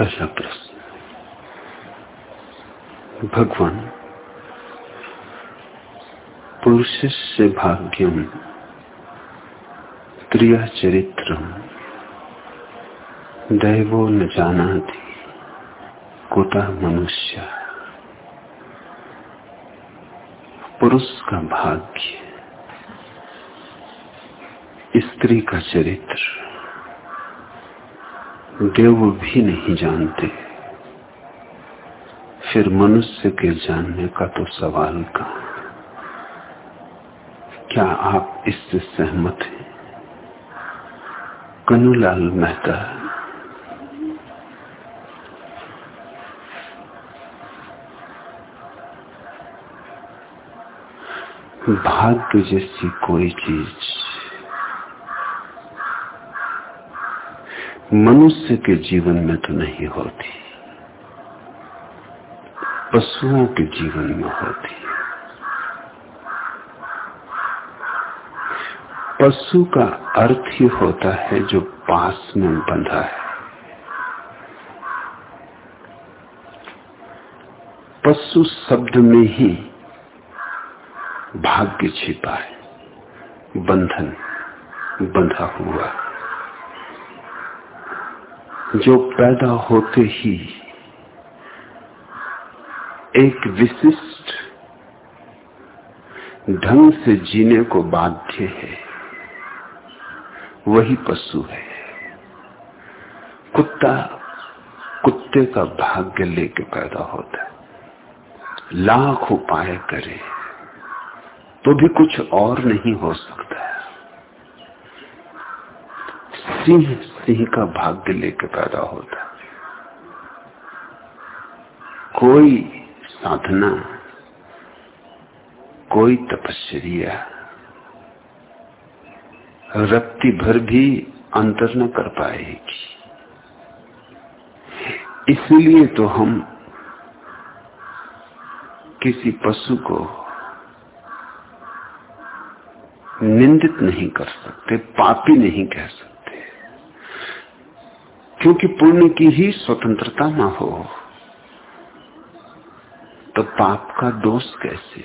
पहला प्रश्न। भगवान, पुरुष से भाग्यम क्रिया चरित्र दैवो न जाना थी कुता मनुष्य। पुरुष का भाग्य, स्त्री का चरित्र। देव भी नहीं जानते। फिर मनुष्य के जानने का तो सवाल का क्या आप इससे सहमत हैं? कनुलाल मेहता। भाग्य जैसी कोई चीज़ मनुष्य के जीवन में तो नहीं होती। पशुओं के जीवन में होती। पशु का अर्थ ही होता है जो पास में बंधा है। पशु शब्द में ही भाग्य छिपा है, बंधन बंधा हुआ है। जो पैदा होते ही एक विशिष्ट ढंग से जीने को बाध्य है, वही पशु है। कुत्ता, कुत्ते का भाग्य लेके पैदा होता है। लाख उपाय करे तो भी कुछ और नहीं हो सकता। सिंह सिंह का भाग्य लेके पैदा होता कोई साधना, कोई तपस्या, रक्ति भर भी अंतर न कर पाएगी। इसलिए तो हम किसी पशु को निंदित नहीं कर सकते, पापी नहीं कह सकते। क्योंकि पुण्य की ही स्वतंत्रता ना हो तो पाप का दोष कैसे?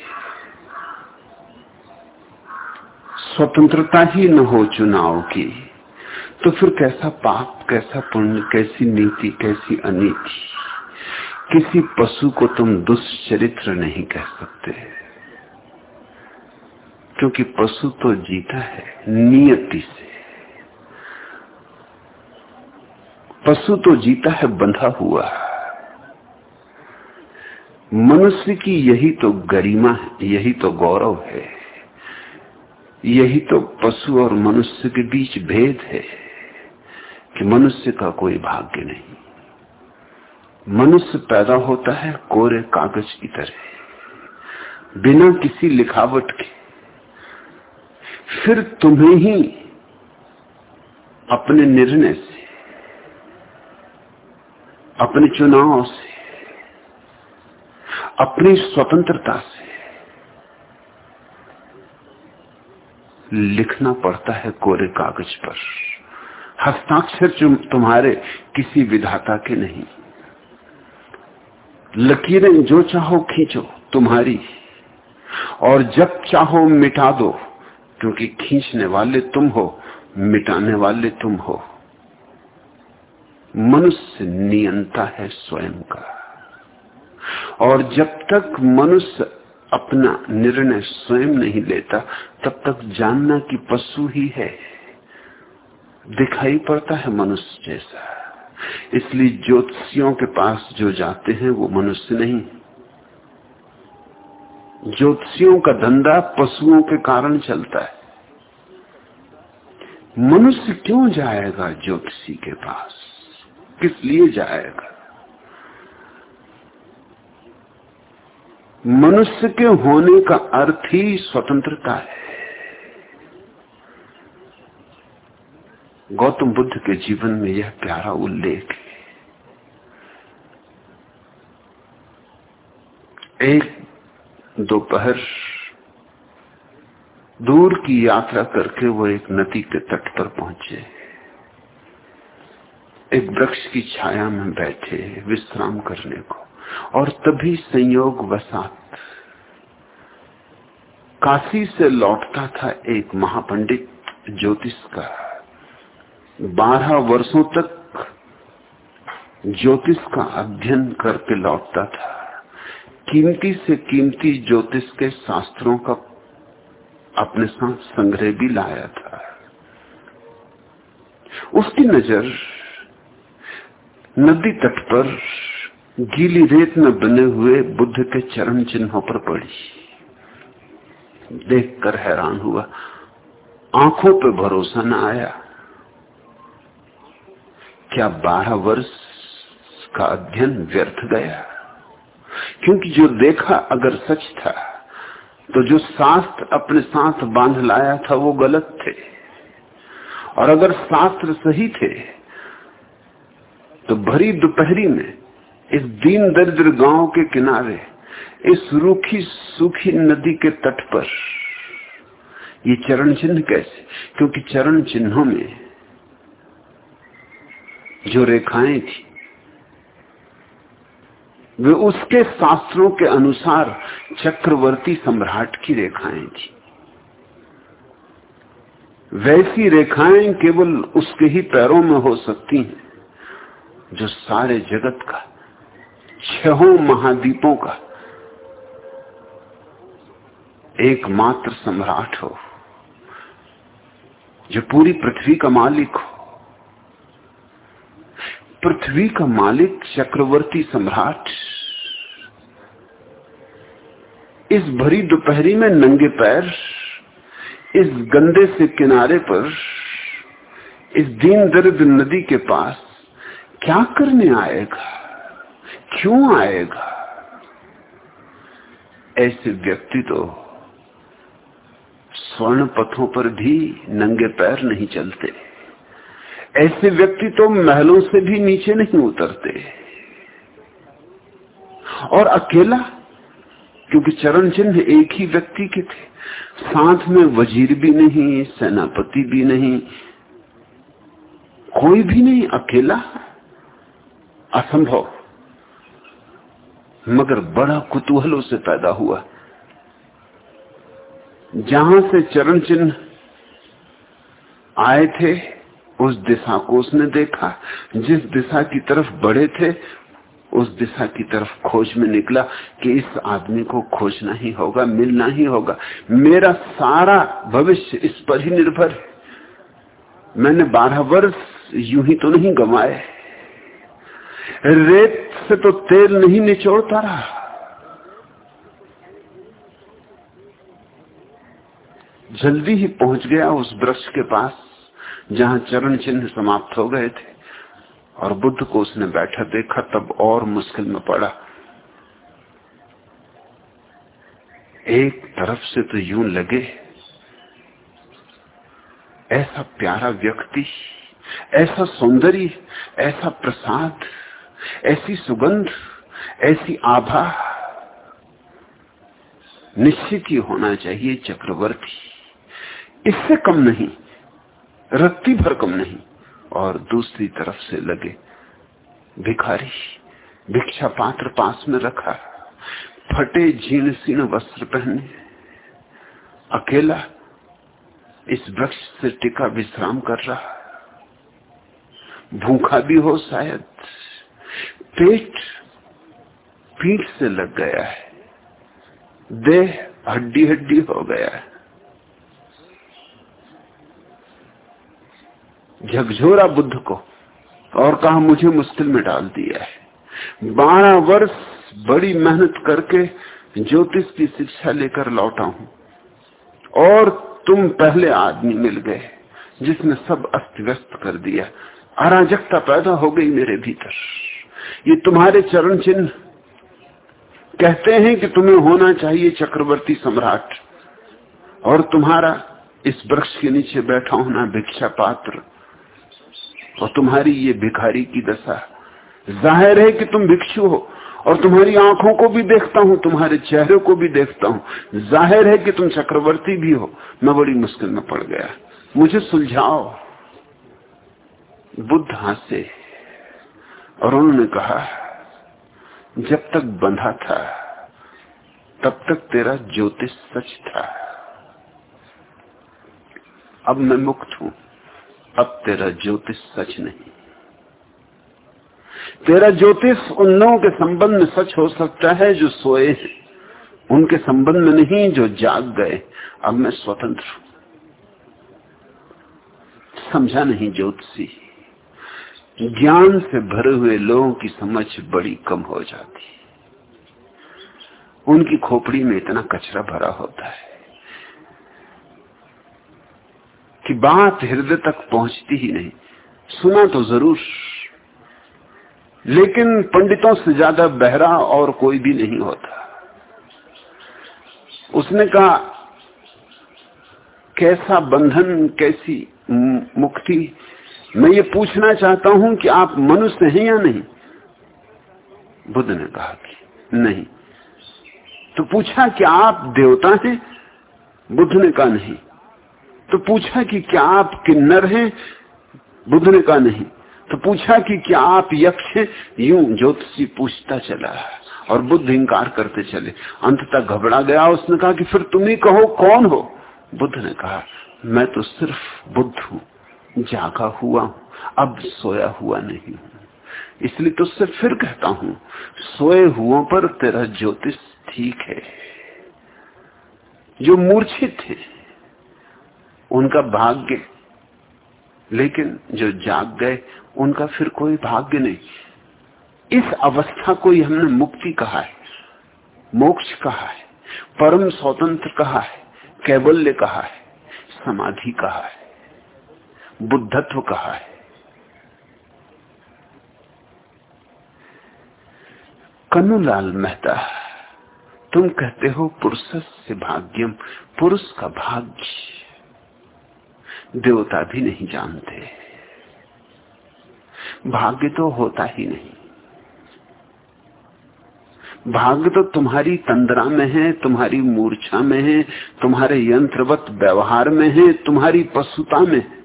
स्वतंत्रता ही न हो चुनाव की तो फिर कैसा पाप, कैसा पुण्य, कैसी नीति, कैसी अनीति? किसी पशु को तुम दुष्चरित्र नहीं कह सकते। क्योंकि पशु तो जीता है, नियति से। पशु तो जीता है, बंधा हुआ मनुष्य की यही तो गरिमा है, यही तो गौरव है। यही तो पशु और मनुष्य के बीच भेद है कि मनुष्य का कोई भाग्य नहीं। मनुष्य पैदा होता है, कोरे कागज़ की तरह। बिना किसी लिखावट के। फिर तुम्हें ही अपने निर्णय से अपने चुनाव से, अपनी स्वतंत्रता से लिखना पड़ता है कोरे कागज़ पर। हस्ताक्षर तुम्हारे किसी विधाता के नहीं। लकीरें जो चाहो खींचो तुम्हारी, और जब चाहो मिटा दो, क्योंकि खींचने वाले तुम हो, मिटाने वाले तुम हो। मनुष्य नियंता है स्वयं का। और जब तक मनुष्य अपना निर्णय स्वयं नहीं लेता, तब तक जानना कि पशु ही है। दिखाई पड़ता है मनुष्य जैसा। इसलिए ज्योतिषियों के पास जो जाते हैं, वो मनुष्य नहीं। ज्योतिषियों का धंधा पशुओं के कारण चलता है। मनुष्य क्यों जाएगा ज्योतिषी के पास? किस लिए जाएगा मनुष्य के होने का अर्थ ही स्वतंत्रता है। गौतम बुद्ध के जीवन में यह प्यारा उल्लेख है। एक दोपहर दूर की यात्रा करके वो एक नदी के तट पर पहुँचे। एक वृक्ष की छाया में बैठे विश्राम करने को। और तभी संयोग वसात। काशी से लौटता था एक महापंडित ज्योतिष का। बारह वर्षों तक ज्योतिष का अध्ययन करके लौटता था। कीमती से कीमती ज्योतिष के शास्त्रों का अपने साथ संग्रह भी लाया था। उसकी नज़र नदी तट पर गीली रेत में बने हुए बुद्ध के चरण चिन्हों पर पड़ी। देखकर हैरान हुआ। आँखों पर भरोसा न आया। क्या बारह वर्ष का अध्ययन व्यर्थ गया? क्योंकि जो देखा अगर सच था तो जो शास्त्र अपने साथ बाँध लाया था, वो गलत थे। और अगर शास्त्र सही थे तो भरी दोपहरी में, इस दीन दरिद्र गाँव के किनारे, इस रूखी सूखी नदी के तट पर, ये चरण चिन्ह कैसे? क्योंकि चरण चिन्हों में जो रेखाएँ थी, वे उसके शास्त्रों के अनुसार चक्रवर्ती सम्राट की रेखाएँ थी। वैसी रेखाएँ केवल उसके ही पैरों में हो सकती हैं। जो सारे जगत का, छहों महाद्वीपों का, एकमात्र सम्राट हो, जो पूरी पृथ्वी का मालिक हो। पृथ्वी का मालिक चक्रवर्ती सम्राट। इस भरी दोपहरी में नंगे पैर, इस गंदे से किनारे पर, इस दीन दर्द नदी के पास क्या करने आएगा? क्यों आएगा? ऐसे व्यक्ति तो स्वर्ण पथों पर भी नंगे पैर नहीं चलते। ऐसे व्यक्ति तो महलों से भी नीचे नहीं उतरते। और अकेला, क्योंकि चरण चिन्ह एक ही व्यक्ति के थे, साथ में वज़ीर भी नहीं, सेनापति भी नहीं, कोई भी नहीं, अकेला असंभव। मगर बड़ा कुतूहल उसे पैदा हुआ। जहाँ से चरण चिन्ह आए थे, उस दिशा को उसने देखा। जिस दिशा की तरफ़ बढ़े थे, उस दिशा की तरफ़ खोज में निकला कि इस आदमी को खोजना ही होगा, मिलना ही होगा। मेरा सारा भविष्य इस पर ही निर्भर है। मैंने बारह वर्ष यूँ ही तो नहीं गंवाए। रेत से तो तेल नहीं निचोड़ता रहा। जल्दी ही पहुँच गया उस वृक्ष के पास, जहाँ चरण चिन्ह समाप्त हो गए थे, और बुद्ध को उसने बैठा देखा, तब और मुश्किल में पड़ा। एक तरफ़ से तो यूँ लगे, ऐसा प्यारा व्यक्ति, ऐसा सौंदर्य, ऐसा प्रसाद ऐसी सुगंध, ऐसी आभा निश्चित ही होना चाहिए चक्रवर्ती। इससे कम नहीं, रत्ती भर कम नहीं, और दूसरी तरफ़ से लगे भिखारी, भिक्षा पात्र पास में रखा, फटे झीण सीण वस्त्र पहने, अकेला इस वृक्ष से टिका विश्राम कर रहा। भूखा भी हो शायद पेट पीठ से लग गया है। देह हड्डी हड्डी हो गया है। झकझोरा बुद्ध को और कहा, मुझे मुश्किल में डाल दिया है। बारह वर्ष बड़ी मेहनत करके ज्योतिष की शिक्षा लेकर लौटा हूँ। और तुम पहले आदमी मिल गए जिसने सब अस्त व्यस्त कर दिया। अराजकता पैदा हो गई मेरे भीतर। ये तुम्हारे चरण चिन्ह कहते हैं कि तुम्हें होना चाहिए चक्रवर्ती सम्राट। और तुम्हारा इस वृक्ष के नीचे बैठा होना भिक्षा पात्र। और तुम्हारी ये भिखारी की दशा। ज़ाहिर है कि तुम भिक्षु हो, और तुम्हारी आँखों को भी देखता हूँ, तुम्हारे चेहरे को भी देखता हूँ। ज़ाहिर है कि तुम चक्रवर्ती भी हो। मैं बड़ी मुश्किल में पड़ गया। मुझे सुलझाओ। बुद्ध हाथ से और उन्होंने कहा, जब तक बंधा था, तब तक तेरा ज्योतिष सच था। अब मैं मुक्त हूँ, अब तेरा ज्योतिष सच नहीं। तेरा ज्योतिष उन लोगों के संबंध में सच हो सकता है जो सोए हैं। उनके संबंध में नहीं, जो जाग गए। अब मैं स्वतंत्र हूँ। समझा नहीं ज्योतिषी। ज्ञान से भरे हुए लोगों की समझ बड़ी कम हो जाती उनकी खोपड़ी में इतना कचरा भरा होता है कि बात हृदय तक पहुँचती ही नहीं। सुना तो ज़रूर, लेकिन पंडितों से ज़्यादा बहरा और कोई भी नहीं होता। उसने कहा, कैसा बंधन, कैसी मुक्ति मैं ये पूछना चाहता हूँ कि आप मनुष्य हैं या नहीं? बुद्ध ने कहा कि नहीं। तो पूछा कि आप देवता हैं? बुद्ध ने कहा नहीं। तो पूछा कि क्या आप किन्नर हैं? बुद्ध ने कहा नहीं। तो पूछा कि क्या आप यक्ष हैं? यूँ ज्योतिषी पूछता चला और बुद्ध इंकार करते चले। अंत तक घबरा गया। उसने कहा कि फिर तुम ही कहो, कौन हो? बुद्ध ने कहा, मैं तो सिर्फ़ बुद्ध हूँ। जागा हुआ, अब सोया हुआ नहीं। हूँ इसलिए तुझसे फिर कहता हूँ, सोए हुओं पर तेरा ज्योतिष ठीक है। जो मूर्छित थे उनका भाग्य, लेकिन जो जाग गए, उनका फिर कोई भाग्य नहीं। इस अवस्था को ही हमने मुक्ति कहा है, मोक्ष कहा है, परम स्वतंत्र कहा है कैबल्य कहा है, समाधि कहा है। बुद्धत्व कहा है। कन्नूलाल मेहता, तुम कहते हो पुरुष से भाग्यम, पुरुष का भाग्य। देवता भी नहीं जानते। भाग्य तो होता ही नहीं। भाग्य तो तुम्हारी तंद्रा में है, तुम्हारी मूर्छा में है, तुम्हारे यंत्रवत व्यवहार में है, तुम्हारी पशुता में है।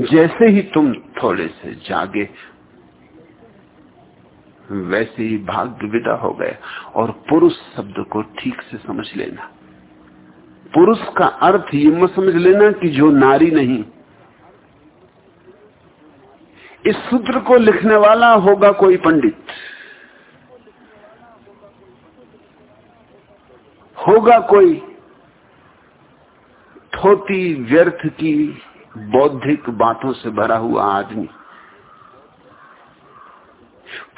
जैसे ही तुम थोड़े से जागे, वैसे ही भाग्य विदा हो गया। और पुरुष शब्द को ठीक से समझ लेना। पुरुष का अर्थ ये मत समझ लेना कि जो नारी नहीं, इस सूत्र को लिखने वाला होगा कोई पंडित। होगा कोई थोती व्यर्थ की बौद्धिक बातों से भरा हुआ आदमी।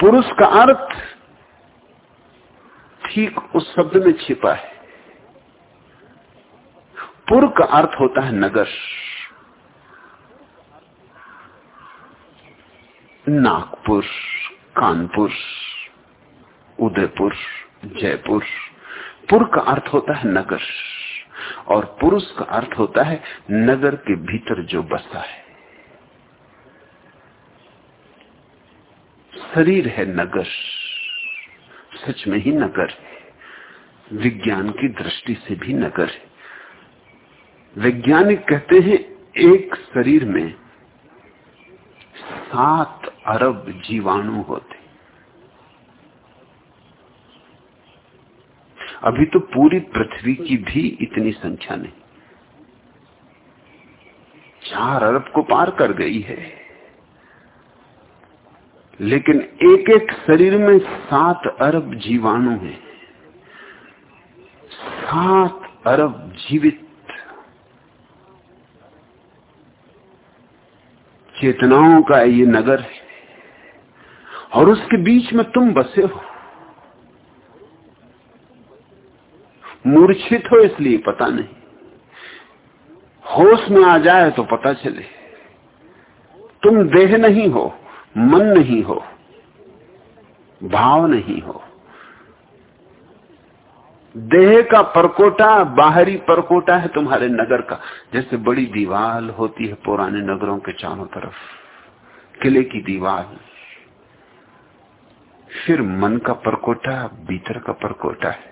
पुरुष का अर्थ ठीक उस शब्द में छिपा है। पुर का अर्थ होता है नगर। नागपुर, कानपुर, उदयपुर, जयपुर। पुर का अर्थ होता है नगर। और पुरुष का अर्थ होता है नगर के भीतर जो बसा है। शरीर है नगर, सच में ही नगर है। विज्ञान की दृष्टि से भी नगर है। वैज्ञानिक कहते हैं, एक शरीर में सात अरब जीवाणु होते अभी तो पूरी पृथ्वी की भी इतनी संख्या नहीं। चार अरब को पार कर गई है। लेकिन एक एक शरीर में सात अरब जीवाणु हैं। सात अरब जीवित। चेतनाओं का ये नगर है। और उसके बीच में तुम बसे हो। मूर्छित हो इसलिए, पता नहीं। होश में आ जाए तो पता चले। तुम देह नहीं हो, मन नहीं हो, भाव नहीं हो। देह का परकोटा, बाहरी परकोटा है तुम्हारे नगर का। जैसे बड़ी दीवार होती है पुराने नगरों के चारों तरफ़, किले की दीवार फिर मन का परकोटा, भीतर का परकोटा है।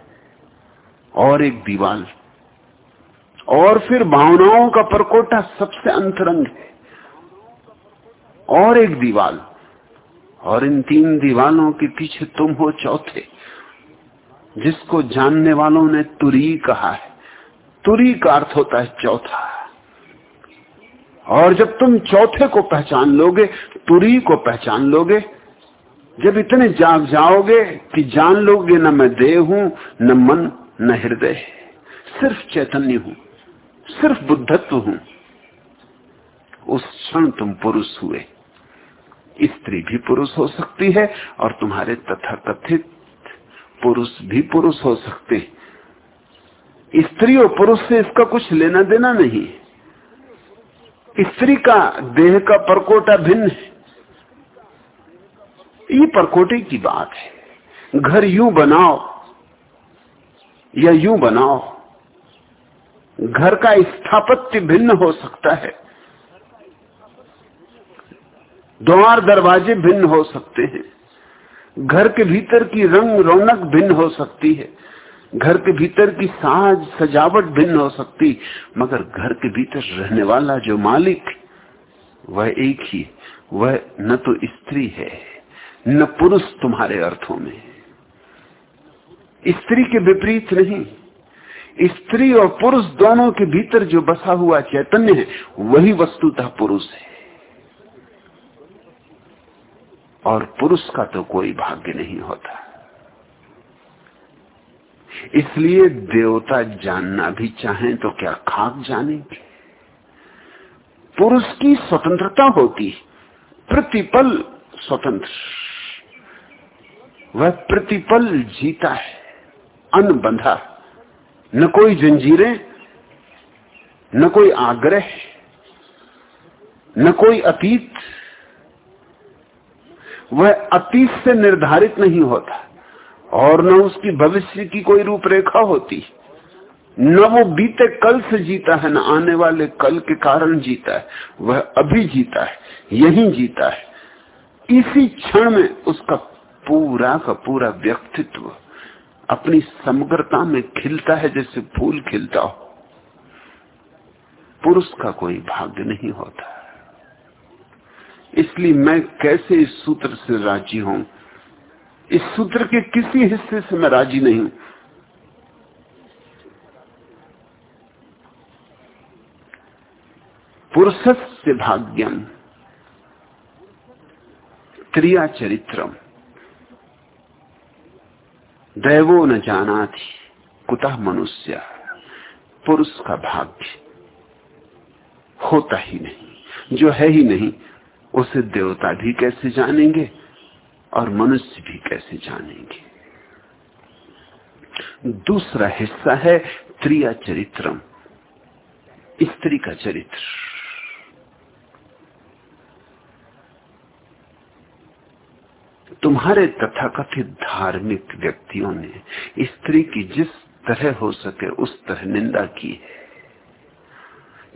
और एक दीवाल। और फिर भावनाओं का परकोटा सबसे अंतरंग है। और एक दीवाल। और इन तीन दीवालों के पीछे तुम हो चौथे, जिसको जानने वालों ने तुरी कहा है। तुरी का अर्थ होता है चौथा। और जब तुम चौथे को पहचान लोगे, तुरी को पहचान लोगे, जब इतने जाग जाओगे कि जान लोगे, न मैं देह हूँ, न मन न हृदय सिर्फ़ चैतन्य हूँ, सिर्फ़ बुद्धत्व हूँ। उस क्षण तुम पुरुष हुए। स्त्री भी पुरुष हो सकती है और तुम्हारे तथाकथित पुरुष भी पुरुष हो सकते स्त्री और पुरुष से इसका कुछ लेना देना नहीं। स्त्री का देह का परकोटा भिन्न है। ये परकोटे की बात है। घर यूँ बनाओ या यूँ बनाओ। घर का स्थापत्य भिन्न हो सकता है। द्वार दरवाजे भिन्न हो सकते हैं। घर के भीतर की रंग रौनक भिन्न हो सकती है। घर के भीतर की साज सजावट भिन्न हो सकती मगर घर के भीतर रहने वाला जो मालिक, वह एक ही, वह न तो स्त्री है, न पुरुष तुम्हारे अर्थों में स्त्री के विपरीत नहीं। स्त्री और पुरुष दोनों के भीतर जो बसा हुआ चैतन्य है, वही वस्तुतः पुरुष है। और पुरुष का तो कोई भाग्य नहीं होता। इसलिए देवता जानना भी चाहें तो क्या खाक जानेंगे? पुरुष की स्वतंत्रता होती प्रतिपल स्वतंत्र। वह प्रतिपल जीता है। अनबंधा। न कोई जंजीरें, न कोई आग्रह, न कोई अतीत। वह अतीत से निर्धारित नहीं होता, और न उसकी भविष्य की कोई रूपरेखा होती। न वो बीते कल से जीता है, न आने वाले कल के कारण जीता है। वह अभी जीता है, यही जीता है। इसी क्षण में उसका पूरा का पूरा व्यक्तित्व अपनी समग्रता में खिलता है जैसे फूल खिलता हो। पुरुष का कोई भाग्य नहीं होता। इसलिए मैं कैसे इस सूत्र से राज़ी हूँ? इस सूत्र के किसी हिस्से से मैं राज़ी नहीं हूँ। पुरुष से भाग्यम क्रिया चरित्रम दैवो न जाना थी कुतः मनुष्य? पुरुष का भाग्य होता ही नहीं। जो है ही नहीं, उसे देवता भी कैसे जानेंगे और मनुष्य भी कैसे जानेंगे? दूसरा हिस्सा है त्रिया चरित्रम, स्त्री का चरित्र। तुम्हारे तथाकथित धार्मिक व्यक्तियों ने स्त्री की जिस तरह हो सके उस तरह निंदा की है।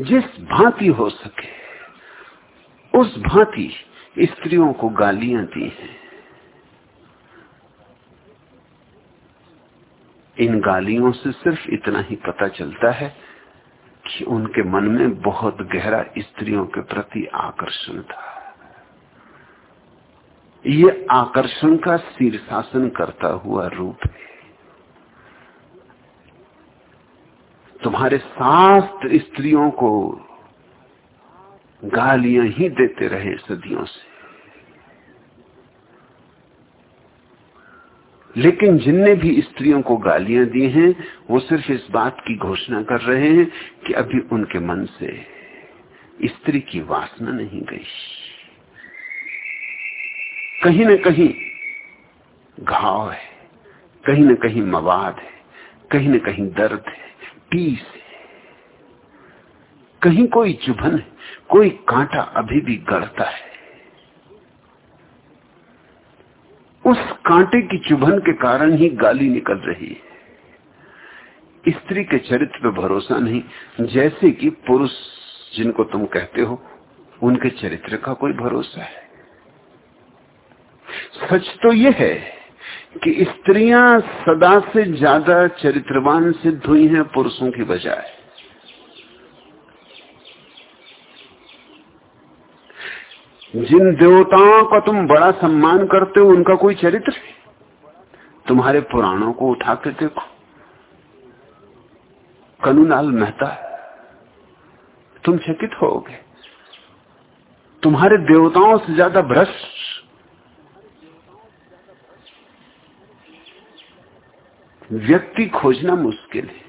जिस भांति हो सके, उस भांति स्त्रियों को गालियाँ दी हैं। इन गालियों से सिर्फ़ इतना ही पता चलता है कि उनके मन में बहुत गहरा स्त्रियों के प्रति आकर्षण था। ये आकर्षण का शीर्षासन करता हुआ रूप है। तुम्हारे शास्त्र स्त्रियों को गालियाँ ही देते रहे सदियों से। लेकिन जिनने भी स्त्रियों को गालियाँ दी हैं, वो सिर्फ़ इस बात की घोषणा कर रहे हैं कि अभी उनके मन से स्त्री की वासना नहीं गई। कहीं न कहीं घाव है, कहीं न कहीं मवाद है, कहीं न कहीं दर्द है, पीस है। कहीं कोई चुभन है, कोई कांटा अभी भी गढ़ता है। उस कांटे की चुभन के कारण ही गाली निकल रही है। स्त्री के चरित्र पर भरोसा नहीं, जैसे कि पुरुष जिनको तुम कहते हो, उनके चरित्र का कोई भरोसा है। सच तो यह है कि स्त्रियाँ सदा से ज़्यादा चरित्रवान सिद्ध हुई हैं पुरुषों की बजाय। जिन देवताओं का तुम बड़ा सम्मान करते हो, उनका कोई चरित्र है? तुम्हारे पुराणों को उठा के देखो। कनुलाल मेहता, तुम चकित होगे। तुम्हारे देवताओं से ज़्यादा भ्रष्ट व्यक्ति खोजना मुश्किल है।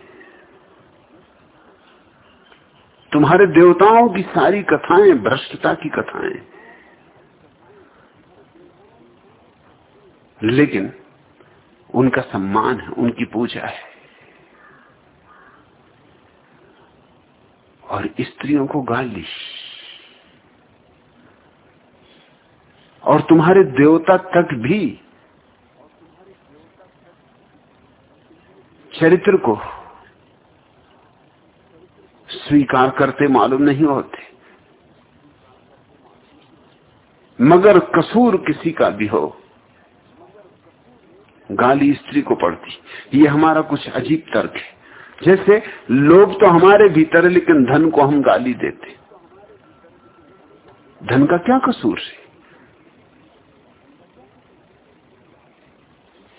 तुम्हारे देवताओं की सारी कथाएँ, भ्रष्टता की कथाएँ। लेकिन उनका सम्मान है, उनकी पूजा है। और स्त्रियों को गाली और तुम्हारे देवता तक भी चरित्र को स्वीकार करते मालूम नहीं होते। मगर कसूर किसी का भी हो, गाली स्त्री को पड़ती। ये हमारा कुछ अजीब तर्क है। जैसे लोभ तो हमारे भीतर है, लेकिन धन को हम गाली देते। धन का क्या कसूर है?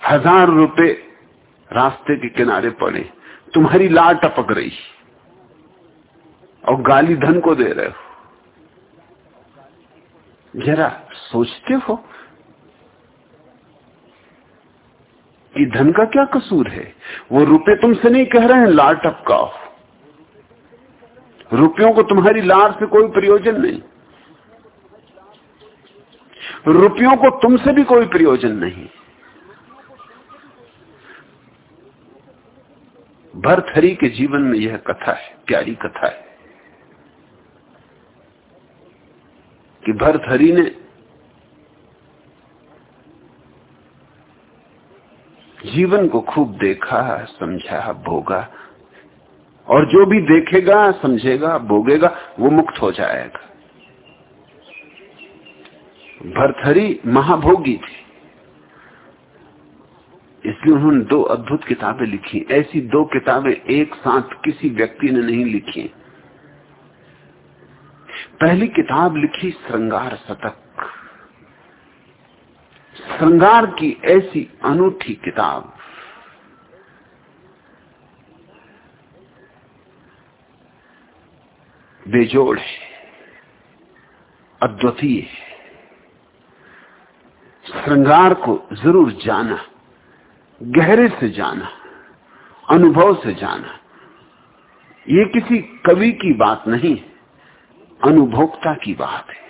हज़ार रुपए रास्ते के किनारे पड़े। तुम्हारी लार टपक रही। और गाली धन को दे रहे हो। जरा सोचते हो कि धन का क्या कसूर है? वो रुपए तुमसे नहीं कह रहे हैं लार टपकाओ। रुपयों को तुम्हारी लार से कोई प्रयोजन नहीं। रुपयों को तुमसे भी कोई प्रयोजन नहीं। भरथरी के जीवन में यह कथा है, प्यारी कथा है। कि भरथरी ने जीवन को खूब देखा, समझा, भोगा। और जो भी देखेगा, समझेगा, भोगेगा, वो मुक्त हो जाएगा। भरथरी महाभोगी थे। इसलिए उन्होंने दो अद्भुत किताबें लिखी। ऐसी दो किताबें एक साथ किसी व्यक्ति ने नहीं लिखी। पहली किताब लिखी श्रृंगार शतक। श्रृंगार की ऐसी अनूठी किताब। बेजोड़ है, अद्वितीय है। श्रृंगार को ज़रूर जाना। गहरे से जाना, अनुभव से जाना, ये किसी कवि की बात नहीं, अनुभोक्ता की बात है।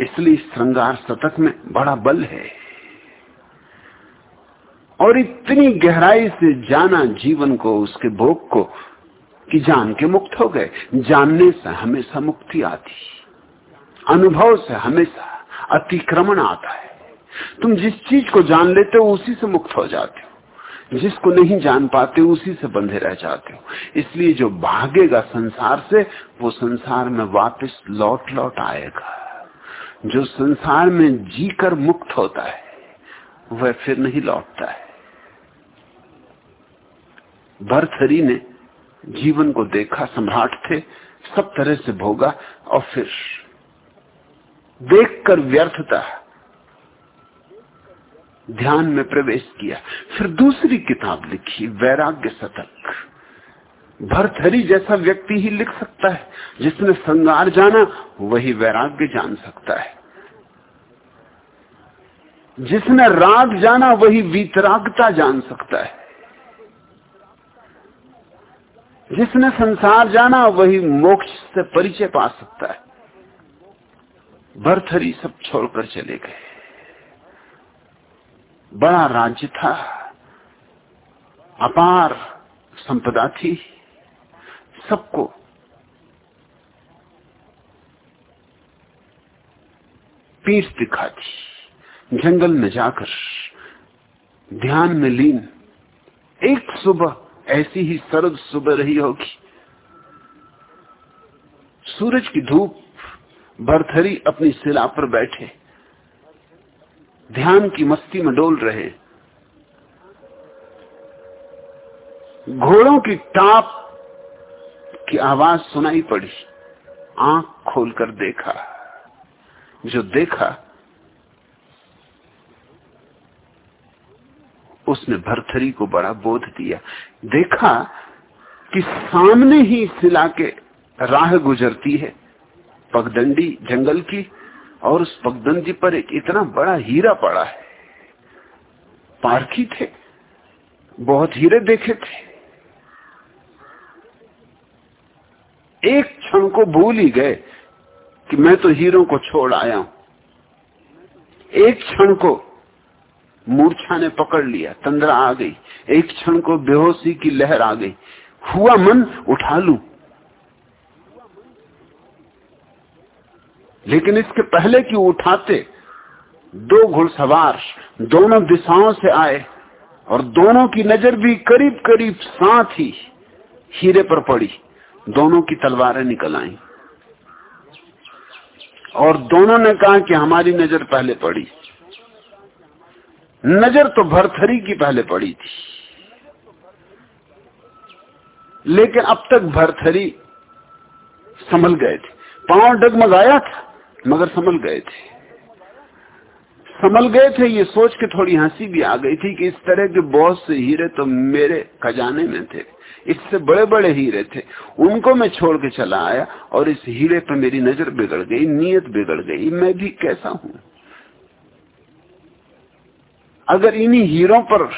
इसलिए श्रृंगार शतक में बड़ा बल है। और इतनी गहराई से जाना जीवन को, उसके भोग को, कि जान के मुक्त हो गए। जानने से हमेशा मुक्ति आती, अनुभव से हमेशा अतिक्रमण आता है। तुम जिस चीज़ को जान लेते हो, उसी से मुक्त हो जाते हो। जिसको नहीं जान पाते, उसी से बंधे रह जाते हो। इसलिए जो भागेगा संसार से, वो संसार में वापस लौट लौट आएगा। जो संसार में जीकर मुक्त होता है, वह फिर नहीं लौटता है। भरथरी ने जीवन को देखा, सम्राट थे, सब तरह से भोगा, और फिर देखकर व्यर्थता ध्यान में प्रवेश किया। फिर दूसरी किताब लिखी, वैराग्य शतक भरथरी जैसा व्यक्ति ही लिख सकता है। जिसने संगार जाना, वही वैराग्य जान सकता है। जिसने राग जाना, वही वीतरागता जान सकता है। जिसने संसार जाना, वही मोक्ष से परिचय पा सकता है। भरथरी सब छोड़कर चले गए। बड़ा राज्य था, अपार संपदा थी, सबको पीठ दिखा थी जंगल में जाकर ध्यान में लीन। एक सुबह ऐसी ही सर्द सुबह रही होगी। सूरज की धूप भरथरी अपनी शिला पर बैठे। ध्यान की मस्ती में डोल रहे घोड़ों की टाप की आवाज़ सुनाई पड़ी। आँख खोलकर देखा। जो देखा, उसने भरथरी को बड़ा बोध दिया। देखा कि सामने ही सिला के राह गुजरती है। पगडंडी जंगल की और उस पगडंडी पर एक इतना बड़ा हीरा पड़ा है। पारखी थे। बहुत हीरे देखे थे। एक क्षण को भूल ही गए कि मैं तो हीरो को छोड़ आया हूँ। एक क्षण को मूर्छा ने पकड़ लिया, तंद्रा आ गई। एक क्षण को बेहोशी की लहर आ गई। हुआ मन उठा लू। लेकिन इसके पहले कि उठाते, दो घुड़सवार दोनों दिशाओं से आए और दोनों की नज़र भी करीब करीब साथ ही हीरे पर पड़ी। दोनों की तलवारें निकल आई। और दोनों ने कहा कि हमारी नज़र पहले पड़ी। नज़र तो भरथरी की पहले पड़ी थी। लेकिन अब तक भरथरी संभल गए थे। पाँव डगमगाया था। मगर संभल गए थे। संभल गए थे, ये सोच के थोड़ी हँसी भी आ गई थी कि इस तरह के बहुत से हीरे तो मेरे खजाने में थे, इससे बड़े बड़े हीरे थे। उनको मैं छोड़ के चला आया और इस हीरे पर मेरी नज़र बिगड़ गई, नीयत बिगड़ गई, मैं भी कैसा हूँ? अगर इन्हीं हीरों पर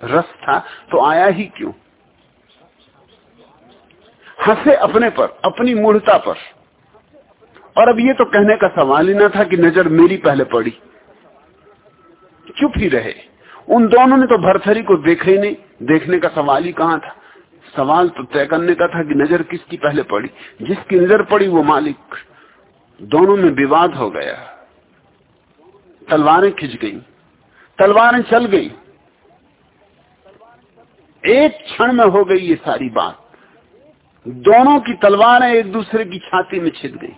रस था तो आया ही क्यों? हंसे अपने पर, अपनी मूढ़ता पर। और अब ये तो कहने का सवाल ही ना था कि नज़र मेरी पहले पड़ी। चुप ही रहे। उन दोनों ने तो भरथरी को देखा नहीं। देखने का सवाल ही कहा था? सवाल तो तय करने का था कि नज़र किसकी पहले पड़ी। जिसकी नज़र पड़ी वो मालिक। दोनों में विवाद हो गया। तलवारें खिंच गई। तलवारें चल गई। एक क्षण में हो गई ये सारी बात। दोनों की तलवारें एक दूसरे की छाती में छिद गई।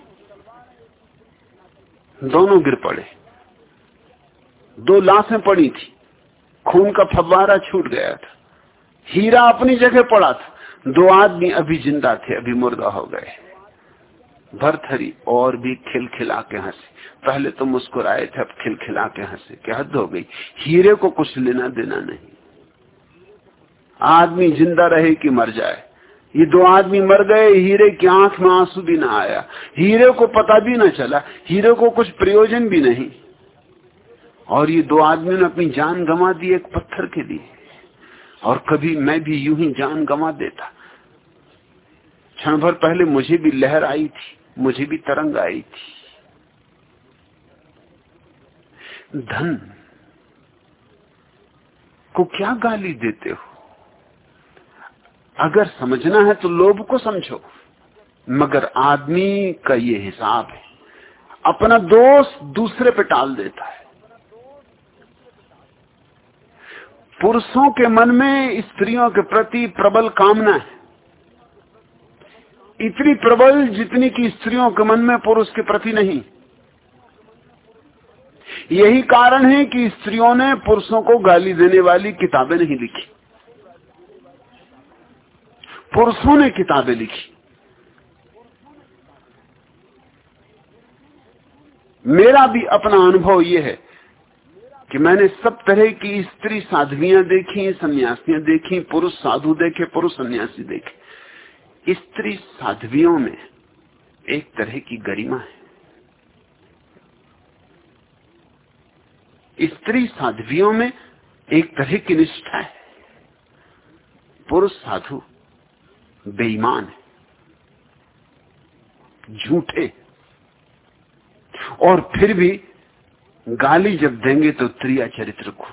दोनों गिर पड़े। दो लाशें पड़ी थी। खून का फव्वारा छूट गया था। हीरा अपनी जगह पड़ा था। दो आदमी अभी ज़िंदा थे, अभी मुर्दा हो गए। भरथरी और भी खिलखिला के हंसे। पहले तो मुस्कुराए थे, अब खिलखिला के हंसे। क्या हद हो गई? हीरे को कुछ लेना देना नहीं। आदमी ज़िंदा रहे कि मर जाए? ये दो आदमी मर गए, हीरे की आँख में आँसू भी ना आया। हीरे को पता भी ना चला, हीरे को कुछ प्रयोजन भी नहीं। और ये दो आदमियों ने अपनी जान गंवा दी एक पत्थर के लिए। और कभी मैं भी यूँ ही जान गंवा देता। क्षण भर पहले मुझे भी लहर आई थी, मुझे भी तरंग आई थी। धन को क्या गाली देते हो? अगर समझना है तो लोभ को समझो। मगर आदमी का ये हिसाब है, अपना दोष दूसरे पे टाल देता है। पुरुषों के मन में स्त्रियों के प्रति प्रबल कामना है। इतनी प्रबल जितनी की स्त्रियों के मन में पुरुष के प्रति नहीं। यही कारण है कि स्त्रियों ने पुरुषों को गाली देने वाली किताबें नहीं लिखी। पुरुषों ने किताबें लिखी। मेरा भी अपना अनुभव यह है कि मैंने सब तरह की स्त्री साध्वियाँ देखी, सन्यासियाँ देखी, पुरुष साधु देखे, पुरुष सन्यासी देखे। स्त्री साध्वियों में एक तरह की गरिमा है। स्त्री साध्वियों में एक तरह की निष्ठा है। पुरुष साधु बेईमान है, झूठे और फिर भी गाली जब देंगे तो त्रिया चरित्र को।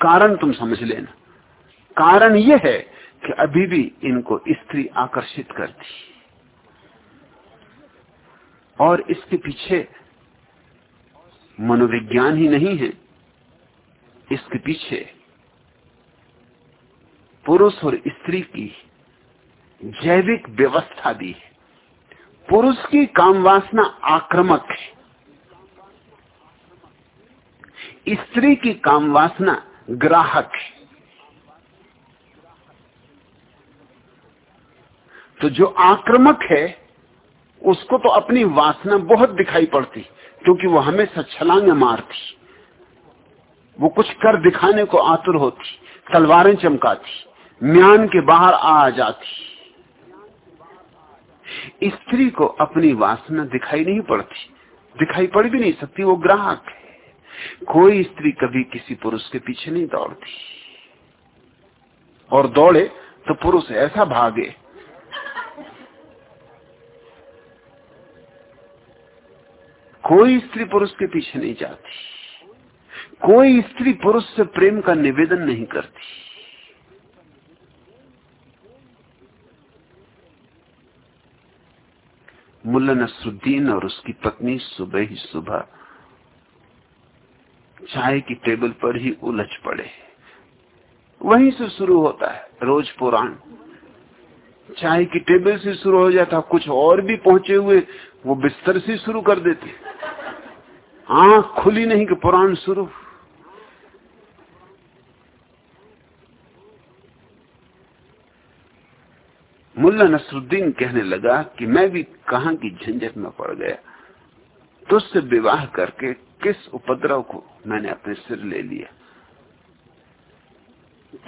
कारण तुम समझ लेना। कारण यह है कि अभी भी इनको स्त्री आकर्षित करती और इसके पीछे मनोविज्ञान ही नहीं है। इसके पीछे पुरुष और स्त्री की जैविक व्यवस्था भी है। पुरुष की काम वासना आक्रमक है। स्त्री की काम वासना ग्राहक है। तो जो आक्रमक है, उसको तो अपनी वासना बहुत दिखाई पड़ती, क्योंकि वो हमेशा छलांगे मारती। वो कुछ कर दिखाने को आतुर होती, तलवारें चमकाती, म्यान के बाहर आ जाती। स्त्री को अपनी वासना दिखाई नहीं पड़ती, दिखाई पड़ भी नहीं सकती, वो ग्राहक है। कोई स्त्री कभी किसी पुरुष के पीछे नहीं दौड़ती। और दौड़े तो पुरुष ऐसा भागे। कोई स्त्री पुरुष के पीछे नहीं जाती। कोई स्त्री पुरुष से प्रेम का निवेदन नहीं करती। मुल्ला नसरुद्दीन और उसकी पत्नी सुबह ही सुबह चाय की टेबल पर ही उलझ पड़े। वहीं से शुरू होता है, रोज पुराण। चाय की टेबल से शुरू हो जाता, कुछ और भी पहुँचे हुए, वो बिस्तर से शुरू कर देते। आँख खुली नहीं कि पुराण शुरू। मुल्ला नसरुद्दीन कहने लगा कि मैं भी कहा की झंझट में पड़ गया। तो उससे विवाह करके किस उपद्रव को मैंने अपने सिर ले लिया?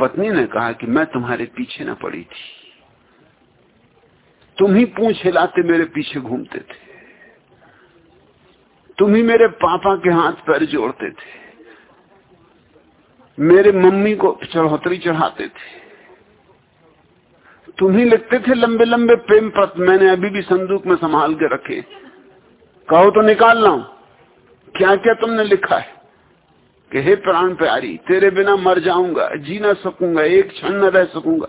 पत्नी ने कहा कि मैं तुम्हारे पीछे न पड़ी थी। तुम ही पूछ हिलाते मेरे पीछे घूमते थे। तुम ही मेरे पापा के हाथ पैर जोड़ते थे। मेरे मम्मी को चढ़ोतरी चढ़ाते थे। तुम ही लिखते थे लंबे लंबे प्रेम पत्र। मैंने अभी भी संदूक में संभाल के रखे कहो तो निकाल लाऊ। क्या क्या तुमने लिखा है? कि हे प्राण प्यारी, तेरे बिना मर जाऊँगा, जी ना सकूँगा, एक क्षण न रह सकूँगा।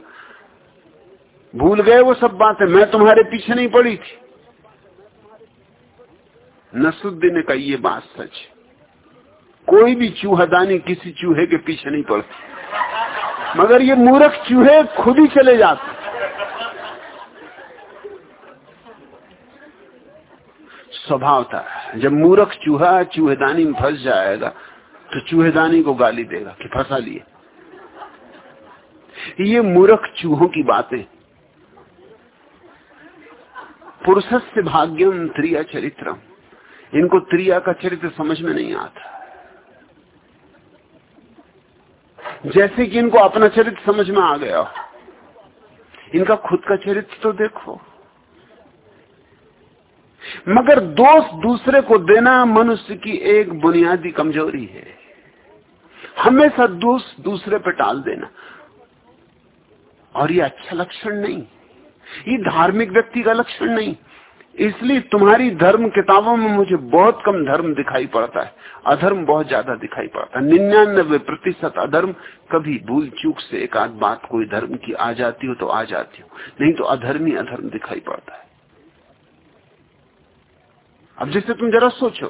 भूल गए वो सब बातें, मैं तुम्हारे पीछे नहीं पड़ी थी। नसुद्दीन कहा, ये बात सच कोई भी चूहादानी किसी चूहे के पीछे नहीं पड़ती। मगर ये मूर्ख चूहे खुद ही चले जाते स्वभाव था। जब मूर्ख चूहा चूहेदानी में फंस जाएगा तो चूहेदानी को गाली देगा कि फंसा लिए। ये मूर्ख चूहों की बातें। पुरुष से भाग्यम त्रिया चरित्रम। इनको त्रिया का चरित्र समझ में नहीं आता। जैसे कि इनको अपना चरित्र समझ में आ गया। इनका खुद का चरित्र तो देखो। मगर दोष दूसरे को देना मनुष्य की एक बुनियादी कमज़ोरी है। हमेशा दोष दूसरे पर टाल देना। और ये अच्छा लक्षण नहीं। ये धार्मिक व्यक्ति का लक्षण नहीं। इसलिए तुम्हारी धर्म किताबों में मुझे बहुत कम धर्म दिखाई पड़ता है। अधर्म बहुत ज़्यादा दिखाई पड़ता है। निन्यानबे प्रतिशत अधर्म कभी भूल चूक से एक आध बात कोई धर्म की आ जाती हो तो आ जाती हो। नहीं तो अधर्म ही अधर्म दिखाई पड़ता है। अब जैसे तुम जरा सोचो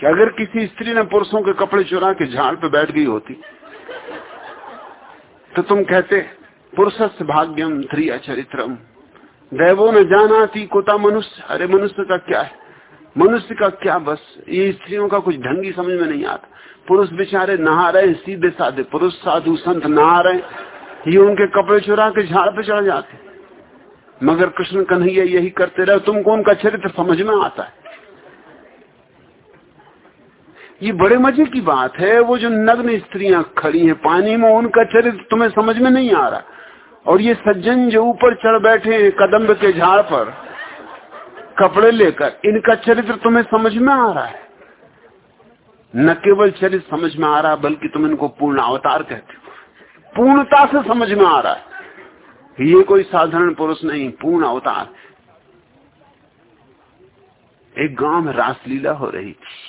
कि अगर किसी स्त्री ने पुरुषों के कपड़े चुरा के झाड़ पे बैठ गई होती तो तुम कहते पुरुष भाग्यम त्रिया चरित्रम। दैवो न जाना थी कोता मनुष्य। अरे, मनुष्य का क्या है? मनुष्य का क्या बस? ये स्त्रियों का कुछ ढंग ही समझ में नहीं आता। पुरुष बेचारे नहा रहे सीधे साधे। पुरुष साधु संत नहा रहे ये उनके कपड़े चुरा के झाड़ पे चढ़ जाते मगर कृष्ण कन्हैया यही करते रहे, तुमको उनका चरित्र समझ में आता है। ये बड़े मज़े की बात है, वो जो नग्न स्त्रियाँ खड़ी हैं पानी में, उनका चरित्र तुम्हें समझ में नहीं आ रहा। और ये सज्जन जो ऊपर चढ़ बैठे हैं कदम्ब के झाड़ पर, कपड़े लेकर, इनका चरित्र तुम्हें समझ में आ रहा है। न केवल चरित्र समझ में आ रहा, बल्कि तुम इनको पूर्ण अवतार कहते हो। पूर्णता से समझ में आ रहा है। ये कोई साधारण पुरुष नहीं, पूर्ण अवतार। एक गाँव में रासलीला हो रही थी।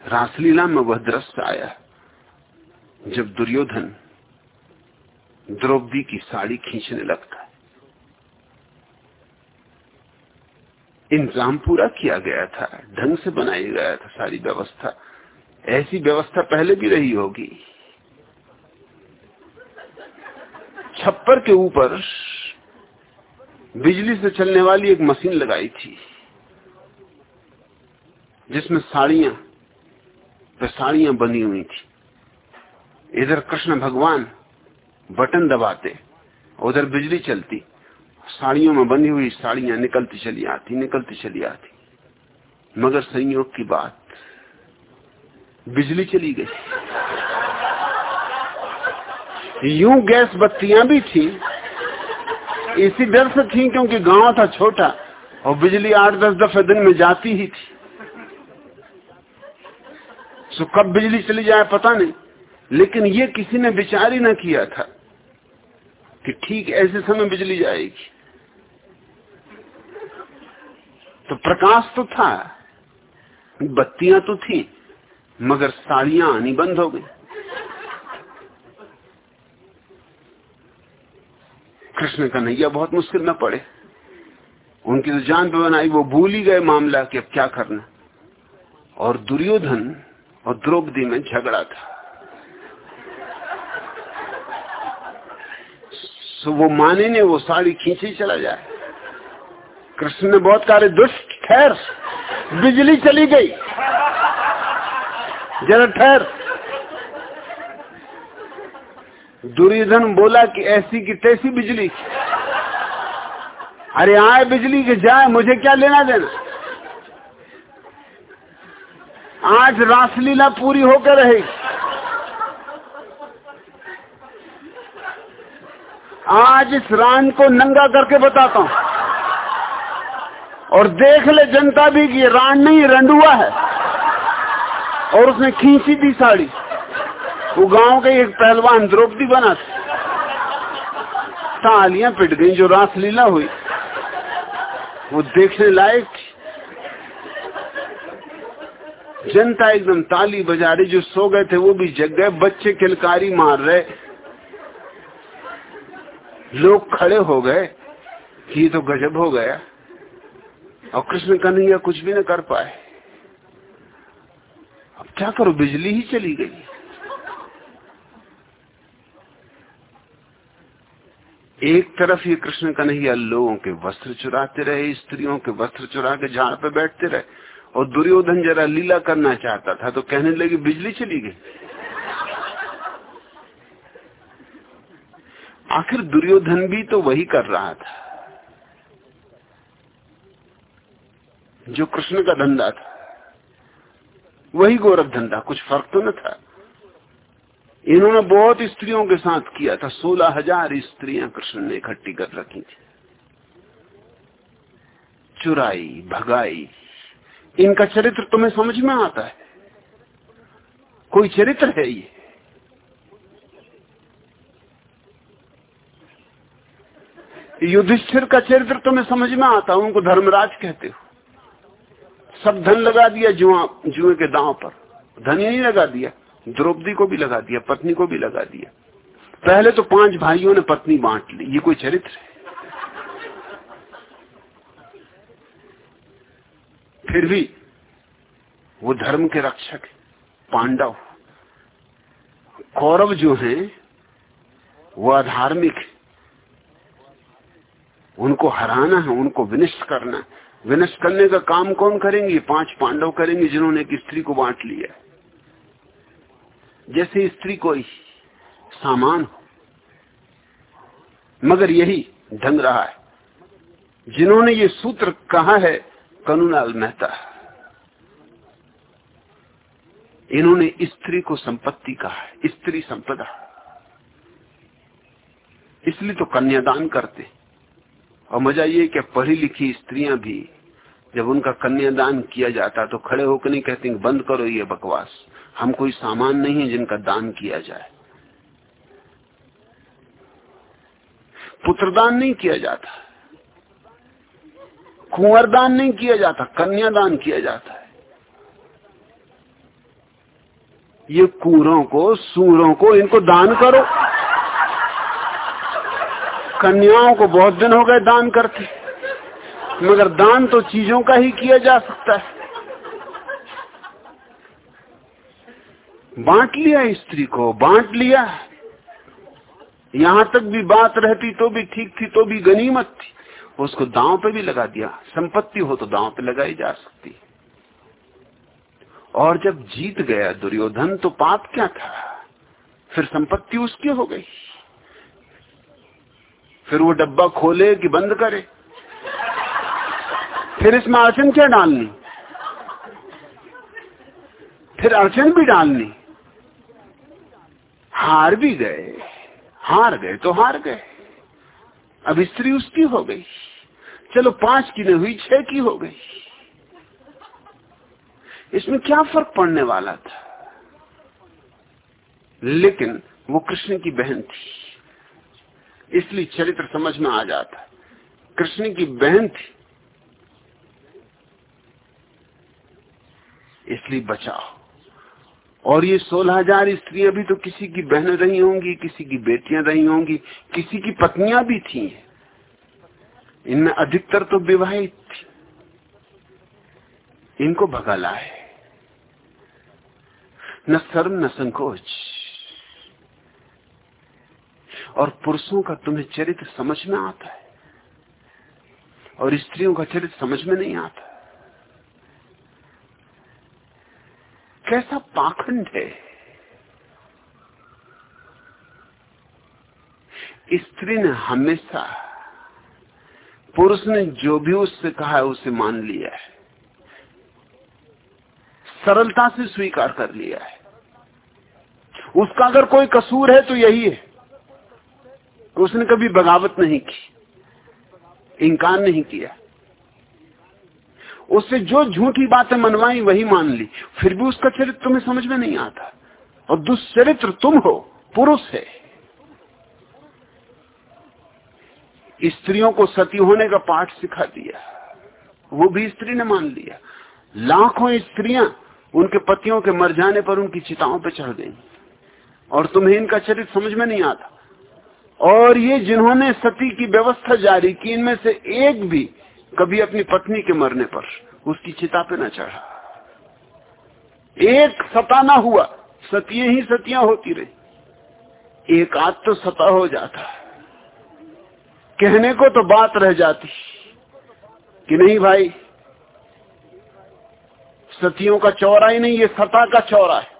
रासलीला में वह दृश्य आया, जब दुर्योधन द्रौपदी की साड़ी खींचने लगता है इंतज़ाम पूरा किया गया था, ढंग से बनाया गया था सारी व्यवस्था। ऐसी व्यवस्था पहले भी रही होगी। छप्पर के ऊपर बिजली से चलने वाली एक मशीन लगाई थी, जिसमें साड़ियाँ साड़ियाँ बनी हुई थी। इधर कृष्ण भगवान बटन दबाते, उधर बिजली चलती। साड़ियों में बंधी हुई साड़ियाँ निकलती चली आती, निकलती चली आती। मगर संयोग की बात, बिजली चली गई। यूँ गैस बत्तियाँ भी थी, इसी डर से थी क्योंकि गाँव था छोटा, और बिजली आठ दस दफे दिन में जाती ही थी। सो कब बिजली चली जाए पता नहीं, लेकिन ये किसी ने विचार ही ना किया था कि ठीक ऐसे समय बिजली जाएगी। तो प्रकाश तो था। बत्तियाँ तो थी, मगर साड़ियाँ आनी बंद हो गई। कृष्ण का नैया बहुत मुश्किल में पड़े। उनकी तो जान पे बनाई, वो भूल ही गए मामला कि अब क्या करना। और दुर्योधन और द्रौपदी में झगड़ा था। सो वो माने ने वो साड़ी खींची चला जाए। कृष्ण ने बहुत कार्य दुष्ट, ठहर। बिजली चली गई। जरा ठहर। दुर्योधन बोला कि ऐसी की तैसी बिजली। अरे आए बिजली के, जाए, मुझे क्या लेना देना? आज रासलीला पूरी होकर रहेगी आज इस रान को नंगा करके बताता हूँ। और देख ले जनता भी कि रान नहीं, रंडुआ है। और उसने खींची थी साड़ी। वो गाँव के एक पहलवान द्रौपदी बना तालियाँ पिट गई जो रासलीला हुई। वो देखने लायक जनता एकदम ताली बजा रही, जो सो गए थे वो भी जग गए। बच्चे किलकारी मार रहे। लोग खड़े हो गए कि तो गजब हो गया। और कृष्ण कन्हैया कुछ भी न कर पाए। अब क्या करो, बिजली ही चली गई। एक तरफ़ ये कृष्ण कन्हैया लोगों के वस्त्र चुराते रहे, स्त्रियों के वस्त्र चुरा के झाड़ पे बैठते रहे, और दुर्योधन जरा लीला करना चाहता था तो कहने लगी, बिजली चली गई। आखिर दुर्योधन भी तो वही कर रहा था। जो कृष्ण का धंधा था। वही गौरव धंधा, कुछ फ़र्क तो न था। इन्होंने बहुत स्त्रियों के साथ किया था, सोलह हज़ार स्त्रियाँ कृष्ण ने इकट्ठी कर रखी थी। चुराई, भगाई, इनका चरित्र तुम्हें समझ में आता है? कोई चरित्र है ये? युधिष्ठिर का चरित्र तुम्हें समझ में आता उनको धर्मराज कहते हो? सब धन लगा दिया जुआ, जुए के दांव पर। धन ही नहीं लगा दिया। द्रौपदी को भी लगा दिया, पत्नी को भी लगा दिया। पहले तो पाँच भाइयों ने पत्नी बांट ली। ये कोई चरित्र है? फिर भी वो धर्म के रक्षक पांडव। कौरव जो हैं, वो अधार्मिक उनको हराना है, उनको विनिष्ट करना है। विनष्ट करने का काम कौन करेंगे? पाँच पांडव करेंगे जिन्होंने एक स्त्री को बांट लिया जैसे स्त्री कोई सामान हो, मगर यही ढंग रहा है। जिन्होंने ये सूत्र कहा है कनुलाल मेहता, इन्होंने स्त्री को संपत्ति कहा है, स्त्री संपदा। इसलिए तो कन्यादान करते। हैं और मज़ा ये कि पढ़ी लिखी स्त्रियाँ भी, जब उनका कन्यादान किया जाता तो खड़े होकर नहीं कहती बंद करो ये बकवास। हम कोई सामान नहीं है जिनका दान किया जाए। पुत्रदान नहीं किया जाता। कुंवर दान नहीं किया जाता, कन्यादान किया जाता है। ये कूरों को, सूरों को इनको दान करो। कन्याओं को बहुत दिन हो गए दान करते। मगर दान तो चीज़ों का ही किया जा सकता है। बांट लिया स्त्री को, बांट लिया यहाँ तक भी बात रहती तो भी ठीक थी तो भी गनीमत थी। उसको दांव पे भी लगा दिया। संपत्ति हो तो दांव पे लगाई जा सकती। और जब जीत गया दुर्योधन तो पाप क्या था? फिर संपत्ति उसकी हो गई। फिर वो डब्बा खोले कि बंद करे। फिर इसमें अड़चन क्या डालनी? फिर अड़चन भी डालनी। हार भी गए। हार गए तो हार गए। अब स्त्री उसकी हो गई। चलो पाँच की नहीं हुई, छह की हो गई। इसमें क्या फ़र्क पड़ने वाला था? लेकिन वो कृष्ण की बहन थी। इसलिए चरित्र समझ में आ जाता है। कृष्ण की बहन थी। इसलिए बचाओ। और ये सोलह हज़ार स्त्रियाँ भी तो किसी की बहन रही होंगी, किसी की बेटियाँ रही होंगी, किसी की पत्नियाँ भी थी। इनमें अधिकतर तो विवाहित थी। इनको भगा लाए। न शर्म, न संकोच। और पुरुषों का तुम्हें चरित्र समझ में आता है। और स्त्रियों का चरित्र समझ में नहीं आता। कैसा पाखंड है। स्त्री ने हमेशा, पुरुष ने जो भी उससे कहा है उसे मान लिया है। सरलता से स्वीकार कर लिया है। उसका अगर कोई कसूर है तो यही है। उसने कभी बगावत नहीं की इंकार नहीं किया। उससे जो झूठी बातें मनवाई वही मान ली, फिर भी उसका चरित्र तुम्हें समझ में नहीं आता। और दुष्चरित्र तुम हो, पुरुष है। स्त्रियों को सती होने का पाठ सिखा दिया, वो भी स्त्री ने मान लिया। लाखों स्त्रियाँ उनके पतियों के मर जाने पर उनकी चिताओं पर चढ़ गई। और तुम्हें इनका चरित्र समझ में नहीं आता। और ये जिन्होंने सती की व्यवस्था जारी की, इनमें से एक भी कभी अपनी पत्नी के मरने पर उसकी चिता पे न चढ़ा। एक सता ना हुआ, सतिये ही सतियाँ होती रही। एक आध तो सता हो जाता। कहने को तो बात रह जाती कि नहीं भाई, सतियों का चौरा ही नहीं, ये सता का चौरा है।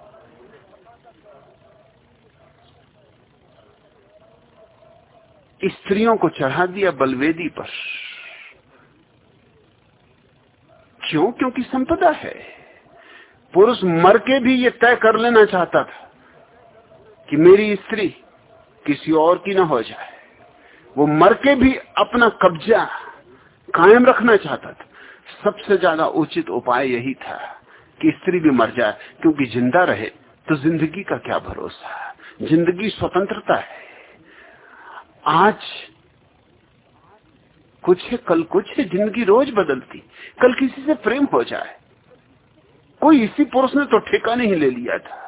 स्त्रियों को चढ़ा दिया बलवेदी पर। क्यों? क्योंकि संपदा है। पुरुष मर के भी ये तय कर लेना चाहता था कि मेरी स्त्री किसी और की ना हो जाए। वो मर के भी अपना कब्जा कायम रखना चाहता था। सबसे ज़्यादा उचित उपाय यही था कि स्त्री भी मर जाए, क्योंकि ज़िंदा रहे तो ज़िंदगी का क्या भरोसा? ज़िंदगी स्वतंत्रता है। आज कुछ है, कल कुछ है, ज़िंदगी रोज बदलती। कल किसी से प्रेम हो जाए। कोई इसी पुरुष ने तो ठेका नहीं ले लिया था।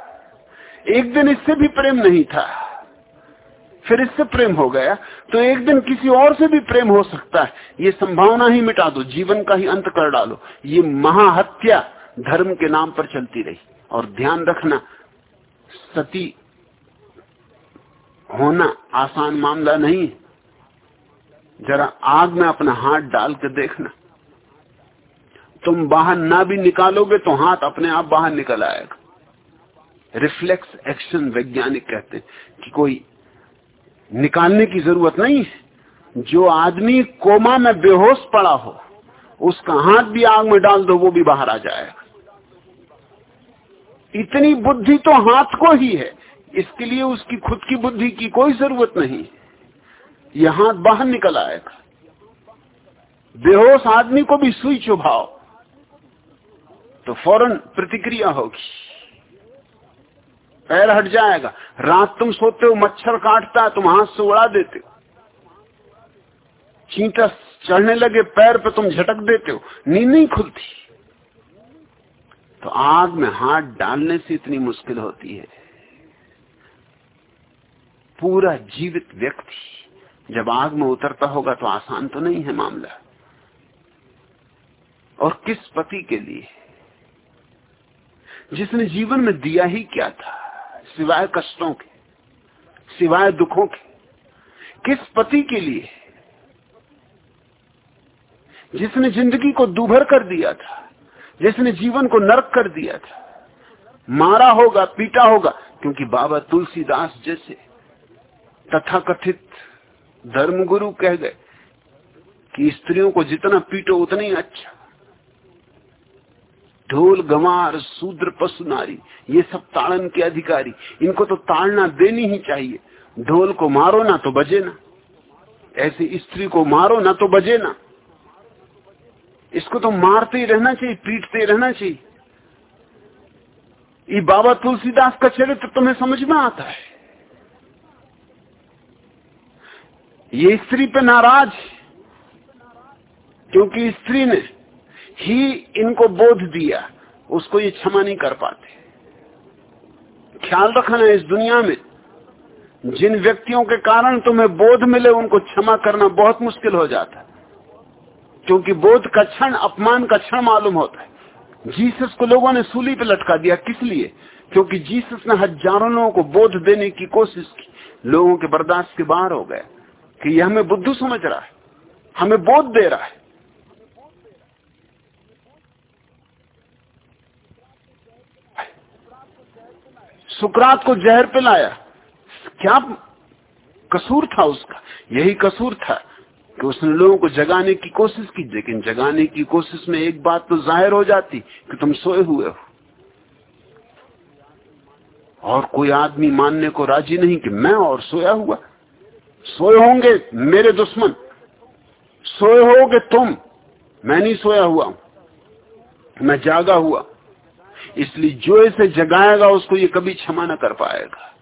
एक दिन इससे भी प्रेम नहीं था। फिर इससे प्रेम हो गया। तो एक दिन किसी और से भी प्रेम हो सकता है। ये संभावना ही मिटा दो। जीवन का ही अंत कर डालो। ये महाहत्या धर्म के नाम पर चलती रही। और ध्यान रखना, सती होना आसान मामला नहीं। जरा आग में अपना हाथ डाल के देखना। तुम बाहर ना भी निकालोगे तो हाथ अपने आप बाहर निकल आएगा। रिफ्लेक्स एक्शन वैज्ञानिक कहते हैं कि कोई निकालने की ज़रूरत नहीं जो आदमी कोमा में बेहोश पड़ा हो, उसका हाथ भी आग में डाल दो, वो भी बाहर आ जाएगा। इतनी बुद्धि तो हाथ को ही है। इसके लिए उसकी खुद की बुद्धि की कोई ज़रूरत नहीं। यह हाथ बाहर निकल आएगा। बेहोश आदमी को भी सुई चुभाओ तो फ़ौरन प्रतिक्रिया होगी। पैर हट जाएगा। रात तुम सोते हो, मच्छर काटता है, तुम हाथ से उड़ा देते हो। चींटा चढ़ने लगे, पैर पे तुम झटक देते हो, नींद नहीं खुलती। तो आग में हाथ डालने से इतनी मुश्किल होती है। पूरा जीवित व्यक्ति जब आग में उतरता होगा तो आसान तो नहीं है मामला। और किस पति के लिए? जिसने जीवन में दिया ही क्या था? सिवाय कष्टों के, सिवाय दुखों के, किस पति के लिए? जिसने ज़िंदगी को दुभर कर दिया था, जिसने जीवन को नरक कर दिया था, मारा होगा, पीटा होगा, क्योंकि बाबा तुलसीदास जैसे तथाकथित धर्मगुरु कह गए कि स्त्रियों को जितना पीटो उतना ही अच्छा। ढोल गमार शूद्र, पशु, नारी, ये सब ताड़न के अधिकारी। इनको तो ताड़ना देनी ही चाहिए। ढोल को मारो ना तो बजे ना। ऐसी स्त्री को मारो ना तो बजे ना। इसको तो मारते ही रहना चाहिए, पीटते ही रहना चाहिए। ये बाबा तुलसीदास का चरित्र तुम्हें समझ में आता है? ये स्त्री पे नाराज़ क्योंकि स्त्री ने ही इनको बोध दिया, उसको ये क्षमा नहीं कर पाते। ख्याल रखना इस दुनिया में, जिन व्यक्तियों के कारण तुम्हें बोध मिले, उनको क्षमा करना बहुत मुश्किल हो जाता है। क्योंकि बोध का क्षण, अपमान का क्षण मालूम होता है। जीसस को लोगों ने सूली पे लटका दिया, किस लिए? क्योंकि जीसस ने हज़ारों लोगों को बोध देने की कोशिश की। लोगों के बर्दाश्त के बाहर हो गया कि यह हमें बुद्धू समझ रहा है, हमें बोध दे रहा है। सुकरात को जहर पिलाया। क्या कसूर था उसका? यही कसूर था कि उसने लोगों को जगाने की कोशिश की, लेकिन जगाने की कोशिश में एक बात तो ज़ाहिर हो जाती कि तुम सोए हुए हो। और कोई आदमी मानने को राज़ी नहीं कि मैं और सोया हुआ सोए होंगे मेरे दुश्मन। सोए होगे तुम। मैं नहीं सोया हुआ मैं जागा हुआ। इसलिए जो इसे जगाएगा, उसको ये कभी क्षमा न कर पाएगा।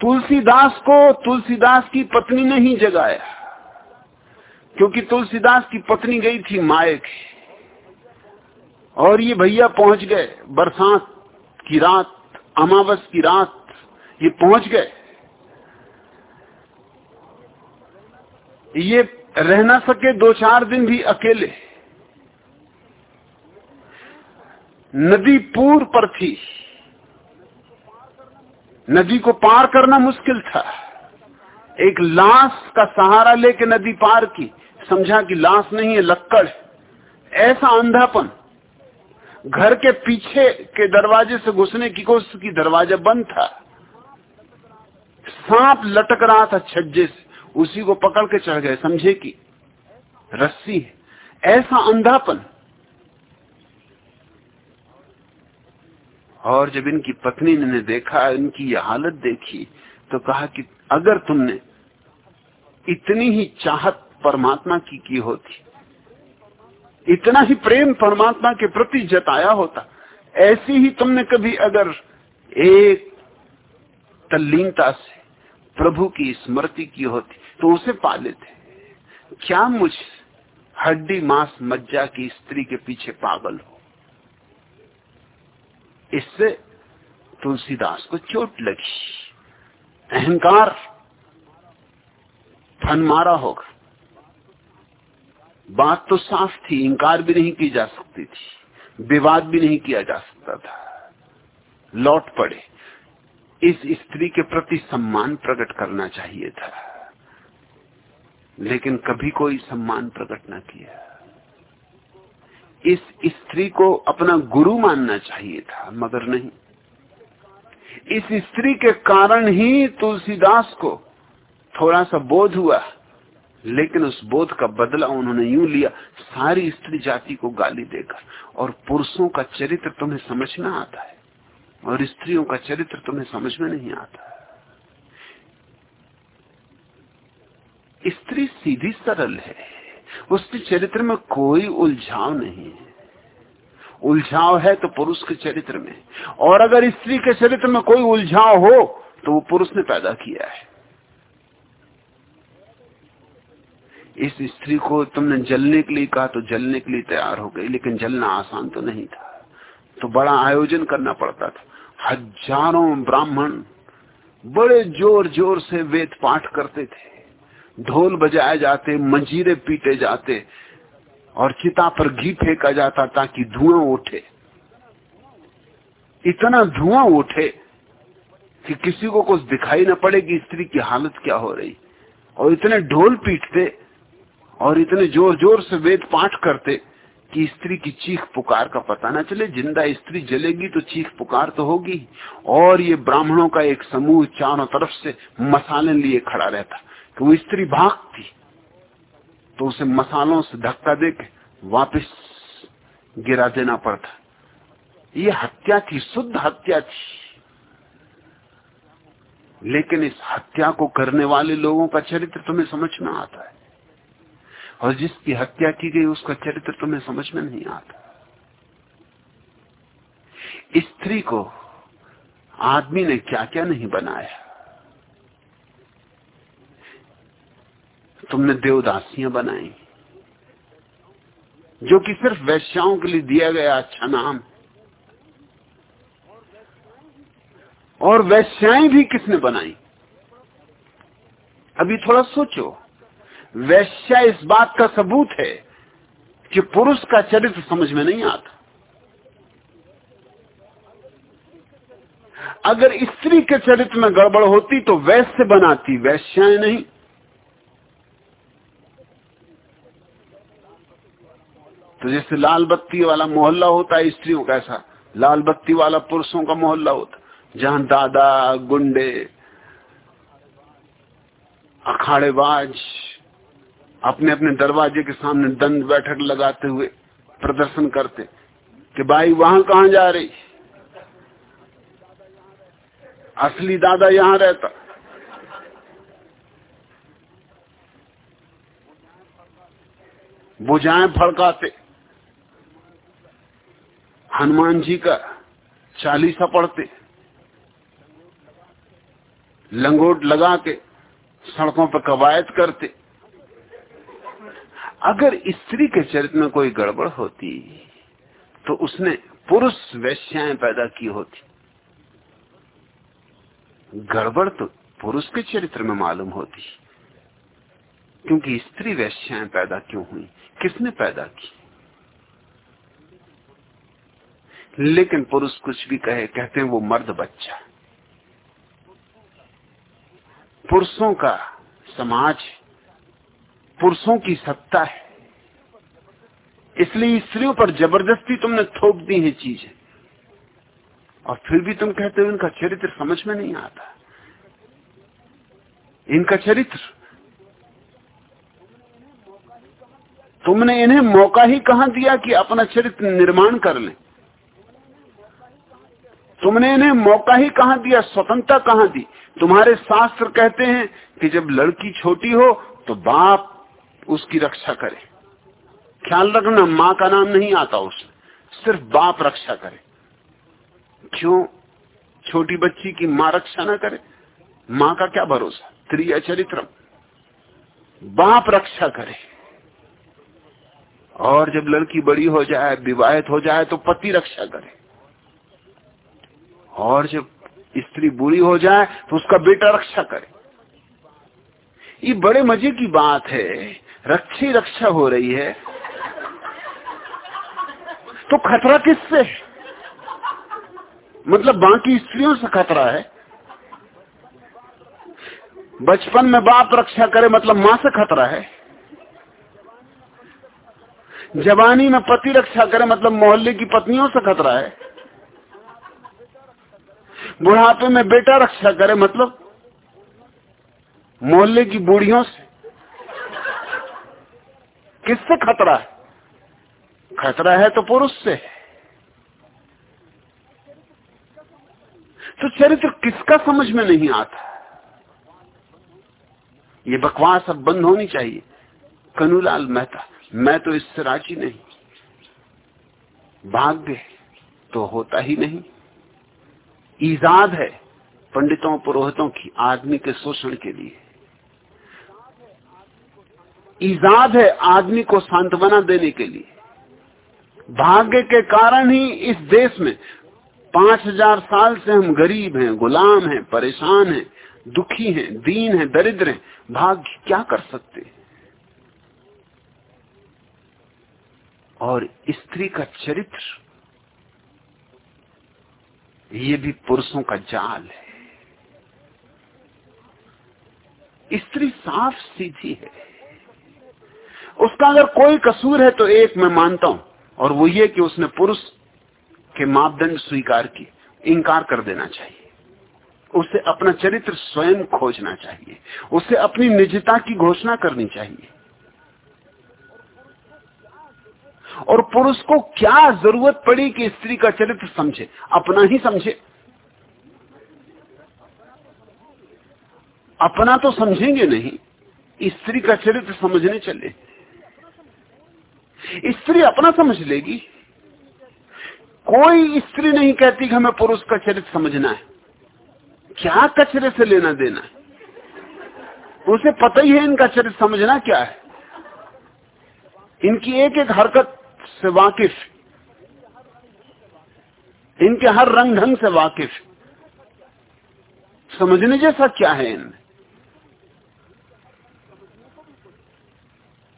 तुलसीदास को तुलसीदास की पत्नी ने ही जगाया। क्योंकि तुलसीदास की पत्नी गई थी माए की और ये भैया पहुँच गए। बरसात की रात, अमावस की रात, ये पहुँच गए। ये रह ना सके दो चार दिन भी अकेले। नदी पूर पर थी। नदी को पार करना मुश्किल था। एक लाश का सहारा लेके नदी पार की। समझा कि लाश नहीं है, लक्कड़ ऐसा अंधापन। घर के पीछे के दरवाजे से घुसने की कोशिश की, दरवाज़ा बंद था। सांप लटक रहा था छज्जे से। उसी को पकड़ के चढ़ गए, समझे कि रस्सी है। ऐसा अंधापन। और जब इनकी पत्नी ने देखा, इनकी यह हालत देखी तो कहा कि अगर तुमने इतनी ही चाहत परमात्मा की की होती, इतना ही प्रेम परमात्मा के प्रति जताया होता, ऐसी ही तुमने कभी अगर एक तल्लीनता से प्रभु की स्मृति की होती तो उसे पा लेते क्या मुझ हड्डी मांस मज्जा की स्त्री के पीछे पागल हो? इससे तुलसीदास को चोट लगी। अहंकार फन मारा होगा। बात तो साफ़ थी, इंकार भी नहीं की जा सकती थी, विवाद भी नहीं किया जा सकता था। लौट पड़े। इस स्त्री के प्रति सम्मान प्रकट करना चाहिए था। लेकिन कभी कोई सम्मान प्रकट न किया। इस स्त्री को अपना गुरु मानना चाहिए था, मगर नहीं। इस स्त्री के कारण ही तुलसीदास को थोड़ा सा बोध हुआ, लेकिन उस बोध का बदला उन्होंने यूँ लिया, सारी स्त्री जाति को गाली देकर। और पुरुषों का चरित्र तुम्हें समझ में आता है, और स्त्रियों का चरित्र तुम्हें समझ में नहीं आता स्त्री सीधी सरल है। उसके चरित्र में कोई उलझाव नहीं है। उलझाव है तो पुरुष के चरित्र में। और अगर स्त्री के चरित्र में कोई उलझाव हो तो वो पुरुष ने पैदा किया है। इस स्त्री को तुमने जलने के लिए कहा तो जलने के लिए तैयार हो गई, लेकिन जलना आसान तो नहीं था। तो बड़ा आयोजन करना पड़ता था। हज़ारों ब्राह्मण बड़े ज़ोर ज़ोर से वेद पाठ करते थे। ढोल बजाए जाते, मंजीरे पीटे जाते, और चिता पर घी फेंका जाता ताकि धुआँ उठे। इतना धुआँ उठे कि किसी को कुछ दिखाई न पड़े कि स्त्री की हालत क्या हो रही। और इतने ढोल पीटते और इतने ज़ोर ज़ोर से वेद पाठ करते कि स्त्री की चीख पुकार का पता ना चले। ज़िंदा स्त्री जलेगी तो चीख पुकार तो होगी। और ये ब्राह्मणों का एक समूह चारों तरफ़ से मसाले लिए खड़ा रहता। कि वो स्त्री भागती तो उसे मसालों से धक्का देके वापस गिरा देना पड़ता। ये हत्या थी, शुद्ध हत्या थी। लेकिन इस हत्या को करने वाले लोगों का चरित्र तुम्हें समझ में आता है। और जिसकी हत्या की गई, उसका चरित्र तुम्हें समझ में नहीं आता। स्त्री को आदमी ने क्या क्या नहीं बनाया? तुमने देवदासियाँ बनाई, जो कि सिर्फ़ वैश्याओं के लिए दिया गया अच्छा नाम। और वैश्याएँ भी किसने बनाई? अभी थोड़ा सोचो, वैश्या इस बात का सबूत है कि पुरुष का चरित्र समझ में नहीं आता। अगर स्त्री के चरित्र में गड़बड़ होती तो वैश्य बनाती, वैश्याएँ नहीं। तो जैसे लाल बत्ती वाला मोहल्ला होता है स्त्रियों का ऐसा, लाल बत्ती वाला पुरुषों का मोहल्ला होता जहाँ दादा, गुंडे, अखाड़ेबाज अपने अपने दरवाजे के सामने दंड बैठक लगाते हुए प्रदर्शन करते कि भाई वहाँ कहा जा रही? असली दादा यहाँ रहता। बुझाएँ फड़काते। हनुमान जी का चालीसा पढ़ते, लंगोट लगा के सड़कों पर कवायद करते। अगर स्त्री के चरित्र में कोई गड़बड़ होती तो उसने पुरुष वैश्याएँ पैदा की होती। गड़बड़ तो पुरुष के चरित्र में मालूम होती, क्योंकि स्त्री वैश्याएँ पैदा क्यों हुई? किसने पैदा की? लेकिन पुरुष कुछ भी कहे, कहते हैं वो मर्द बच्चा। पुरुषों का समाज पुरुषों की सत्ता है। इसलिए स्त्रियों पर ज़बरदस्ती तुमने थोप दी है चीज़ें। और फिर भी तुम कहते हो इनका चरित्र समझ में नहीं आता। इनका चरित्र। तुमने इन्हें मौका ही कहाँ दिया कि अपना चरित्र निर्माण कर लें? तुमने इन्हें मौका ही कहाँ दिया, स्वतंत्रता कहाँ दी? तुम्हारे शास्त्र कहते हैं कि जब लड़की छोटी हो तो बाप उसकी रक्षा करे। ख्याल रखना, माँ का नाम नहीं आता उसमें, सिर्फ़ बाप रक्षा करे। क्यों? छोटी बच्ची की माँ रक्षा ना करे। माँ का क्या भरोसा? त्रिय चरित्र बाप रक्षा करे। और जब लड़की बड़ी हो जाए, विवाहित हो जाए तो पति रक्षा करे। और जब स्त्री बुरी हो जाए तो उसका बेटा रक्षा करे। ये बड़े मज़े की बात है। रक्षी रक्षा हो रही है। तो खतरा किससे मतलब बाकी स्त्रियों से खतरा है। बचपन में बाप रक्षा करे मतलब माँ से खतरा है। जवानी में पति रक्षा करे मतलब मोहल्ले की पत्नियों से खतरा है। बुढ़ापे में बेटा रक्षा करे मतलब मोहल्ले की बूढ़ियों से। किससे खतरा है? खतरा है तो पुरुष से। तो चरित्र किसका समझ में नहीं आता? ये बकवास अब बंद होनी चाहिए। कनूलाल मेहता, मैं तो इससे राज़ी नहीं। भाग्य तो होता ही नहीं। ईजाद है पंडितों, पुरोहितों की आदमी के शोषण के लिए। ईजाद है आदमी को सांत्वना देने के लिए। भाग्य के कारण ही इस देश में पाँच हज़ार साल से हम गरीब हैं, गुलाम हैं, परेशान हैं, दुखी हैं, दीन हैं, दरिद्र हैं। भाग्य क्या कर सकते? और स्त्री का चरित्र ये भी पुरुषों का जाल है। स्त्री साफ़ सीधी है। उसका अगर कोई कसूर है तो एक मैं मानता हूँ, और वो ये कि उसने पुरुष के मापदंड स्वीकार किए इंकार कर देना चाहिए। उसे अपना चरित्र स्वयं खोजना चाहिए। उसे अपनी निजता की घोषणा करनी चाहिए। और पुरुष को क्या ज़रूरत पड़ी कि स्त्री का चरित्र समझे? अपना ही समझे। अपना तो समझेंगे नहीं। स्त्री का चरित्र समझने चले। स्त्री अपना समझ लेगी। कोई स्त्री नहीं कहती कि हमें पुरुष का चरित्र समझना है। क्या कचरे से लेना देना है? उसे पता ही है इनका चरित्र समझना क्या है। इनकी एक एक हरकत से वाकिफ। इनके हर रंग ढंग से वाकिफ। समझने जैसा क्या है इनमें?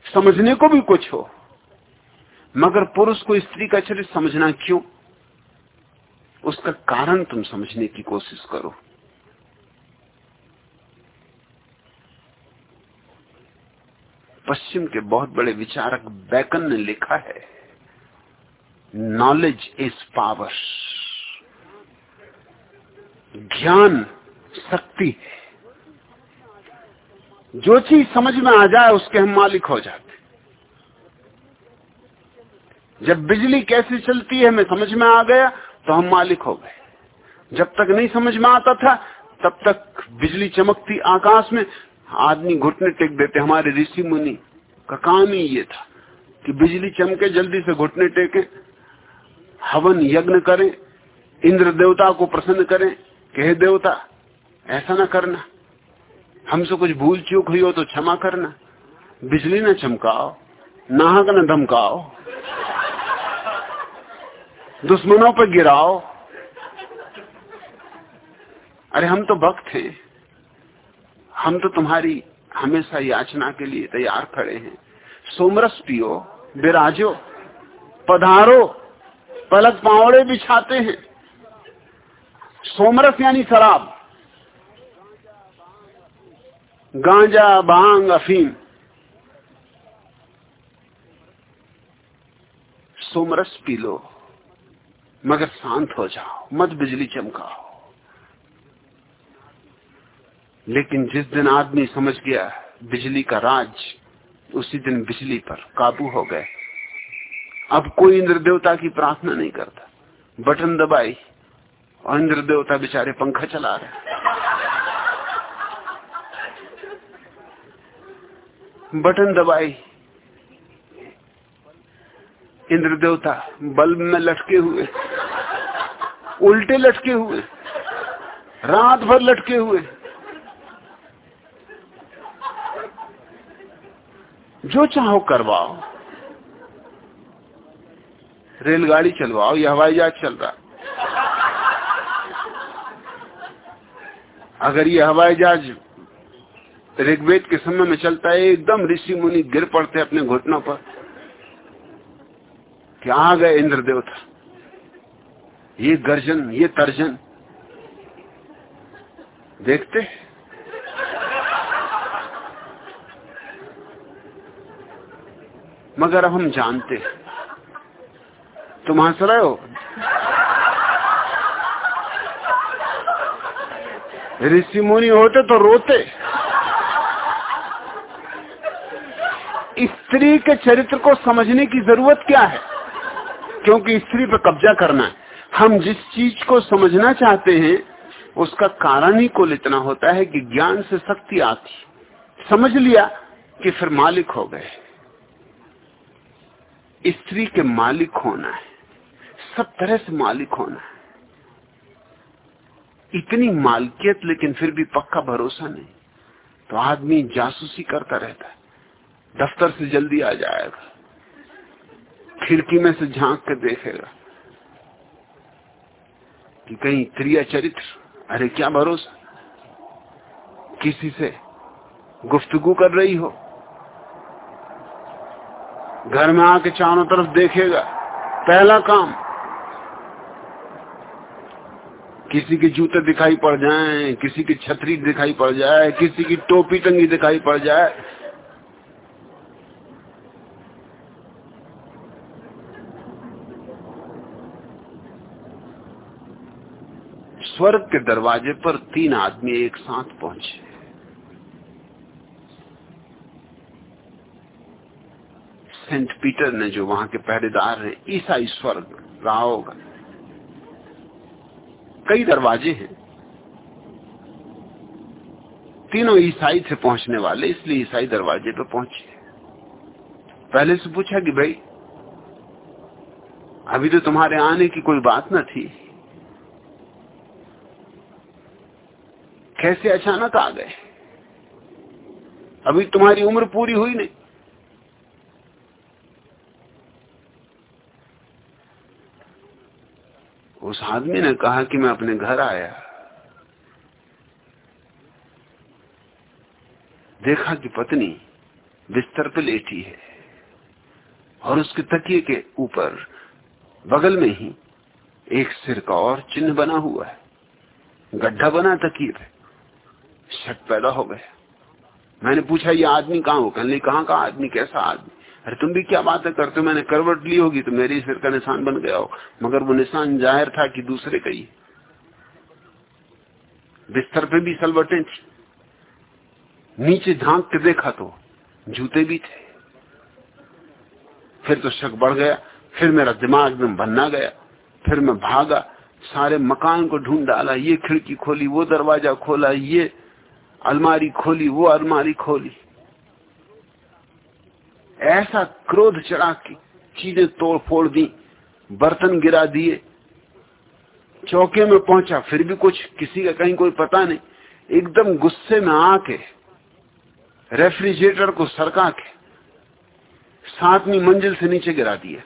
समझने को भी कुछ हो, मगर पुरुष को स्त्री का चरित्र समझना क्यों? उसका कारण तुम समझने की कोशिश करो। पश्चिम के बहुत बड़े विचारक बैकन ने लिखा है नॉलेज इज़ पावर ज्ञान शक्ति है। जो चीज़ समझ में आ जाए, उसके हम मालिक हो जाते जब बिजली कैसे चलती है, हमें समझ में आ गया तो हम मालिक हो गए। जब तक नहीं समझ में आता था, तब तक बिजली चमकती आकाश में आदमी घुटने टेक देते, हमारे ऋषि मुनि का काम ही ये था कि बिजली चमके, जल्दी से घुटने टेके, हवन यज्ञ करें, इंद्र देवता को प्रसन्न करें, कहे, देवता, ऐसा ना करना। हमसे कुछ भूल चूक हुई हो तो क्षमा करना। बिजली ना चमकाओ, नाहक न धमकाओ। दुश्मनों पर गिराओ। अरे, हम तो भक्त हैं हम तो तुम्हारी हमेशा याचना के लिए तैयार खड़े हैं। सोमरस पियो बिराजो, पधारो, पलक पावड़े बिछाते हैं। सोमरस यानी शराब। गांजा बांग अफीम। सोमरस पी लो, मगर शांत हो जाओ, मत बिजली चमकाओ। लेकिन जिस दिन आदमी समझ गया बिजली का राज, उसी दिन बिजली पर काबू हो गए। अब कोई इंद्र देवता की प्रार्थना नहीं करता। बटन दबाई और इंद्र देवता बेचारे पंखा चला रहे बटन दबाई। इंद्र देवता बल्ब में लटके हुए। उल्टे लटके हुए। रात भर लटके हुए। जो चाहो करवाओ। रेलगाड़ी चलवाओ, या हवाई जहाज़ चल रहा अगर ये हवाई जहाज़ ऋग्वेद के समय में चलता है, एकदम ऋषि मुनि गिर पड़ते अपने घुटनों पर। क्या आ गए इंद्र देवता ये गर्जन, ये तर्जन। देखते मगर हम जानते तुम हंस रहे हो? ऋषि मुनि होते तो रोते। स्त्री के चरित्र को समझने की ज़रूरत क्या है? क्योंकि स्त्री पर कब्जा करना है। हम जिस चीज़ को समझना चाहते हैं, उसका कारण ही कुल इतना होता है कि ज्ञान से शक्ति आती। समझ लिया कि फिर मालिक हो गए। स्त्री के मालिक होना है। सब तरह से मालिक होना है। इतनी मालकियत लेकिन फिर भी पक्का भरोसा नहीं। तो आदमी जासूसी करता रहता है। दफ्तर से जल्दी आ जाएगा। खिड़की में से झाँक के देखेगा कि कहीं क्रिया चरित्र। अरे क्या भरोसा? किसी से गुफ्तगु कर रही हो? घर में आके चारों तरफ़ देखेगा। पहला काम, किसी के जूते दिखाई पड़ जाए, किसी की छतरी दिखाई पड़ जाए, किसी की टोपी टंगी दिखाई पड़ जाए। स्वर्ग के दरवाजे पर तीन आदमी एक साथ पहुँचे। सेंट पीटर ने जो वहाँ के पहरेदार हैं, ईसाई स्वर्ग होगा कई दरवाजे हैं। तीनों ईसाई थे पहुँचने वाले, इसलिए ईसाई दरवाजे पर पहुँचे। पहले से पूछा कि भाई, अभी तो तुम्हारे आने की कोई बात न थी। कैसे अचानक आ गए? अभी तुम्हारी उम्र पूरी हुई नहीं। उस आदमी ने कहा कि मैं अपने घर आया। देखा कि पत्नी बिस्तर पर लेटी है और उसके तकिए के ऊपर बगल में ही एक सिर का और चिन्ह बना हुआ है। गड्ढा बना तकिए पे। शक पैदा हो गया। मैंने पूछा, ये आदमी कहाँ हो? कहने कहाँ का आदमी? कैसा आदमी? अरे तुम भी क्या बातें करते मैंने करवट ली होगी तो मेरी सिर का निशान बन गया हो मगर वो निशान ज़ाहिर था कि दूसरे का ही। बिस्तर पे भी सलवटें थी। नीचे झाँक के देखा तो जूते भी थे। फिर तो शक बढ़ गया, फिर मेरा दिमाग में बनना गया, फिर मैं भागा, सारे मकान को ढूंढ डाला, ये खिड़की खोली, वो दरवाज़ा खोला, ये अलमारी खोली, वो अलमारी खोली। ऐसा क्रोध चढ़ा की चीज़ें तोड़ फोड़ दी, बर्तन गिरा दिए। चौके में पहुँचा, फिर भी कुछ किसी का कहीं कोई पता नहीं। एकदम गुस्से में आके, रेफ्रिजरेटर को सरका के, सातवीं मंजिल से नीचे गिरा दिया।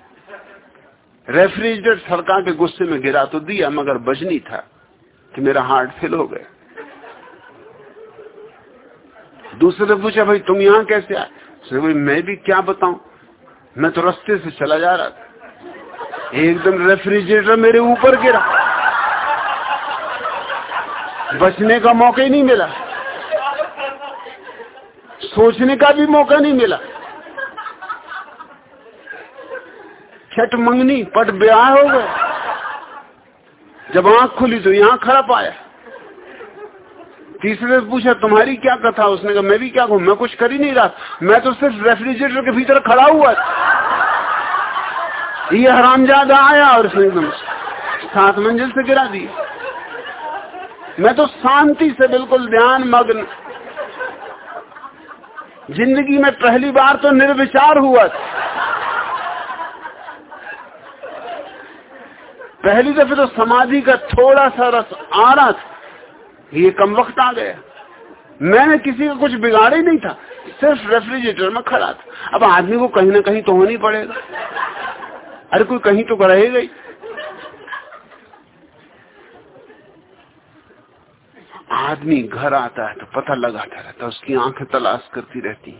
रेफ्रिजरेटर सरका के गुस्से में गिरा तो दिया, मगर बजनी था कि मेरा हार्ट फेल हो गया। दूसरे ने पूछा, भाई तुम यहाँ कैसे आए? भाई मैं भी क्या बताऊँ? मैं तो रास्ते से चला जा रहा था। एकदम रेफ्रिजरेटर मेरे ऊपर गिरा। बचने का मौका ही नहीं मिला। सोचने का भी मौका नहीं मिला। छठ मंगनी, पट ब्याह हो गए। जब आँख खुली तो यहाँ खड़ा पाया। तीसरे से पूछा, तुम्हारी क्या कथा? उसने कहा, मैं भी क्या कहूँ? मैं कुछ कर ही नहीं रहा। मैं तो सिर्फ़ रेफ्रिजरेटर के भीतर खड़ा हुआ ये हरामजादा आया और उसने एकदम सात मंजिल से गिरा दी। मैं तो शांति से बिल्कुल ध्यान, मग्न। ज़िंदगी में पहली बार तो निर्विचार हुआ पहली दफे तो समाधि का थोड़ा सा रस आ रहा था। ये कम वक्त आ गया। मैंने किसी का कुछ बिगाड़ा ही नहीं था। सिर्फ़ रेफ्रिजरेटर में खड़ा था। अब आदमी को कहीं ना कहीं तो होनी पड़ेगा। अरे कोई कहीं तो रहेगा ही आदमी घर आता है तो पता लगाता रहता उसकी आँखें तलाश करती रहती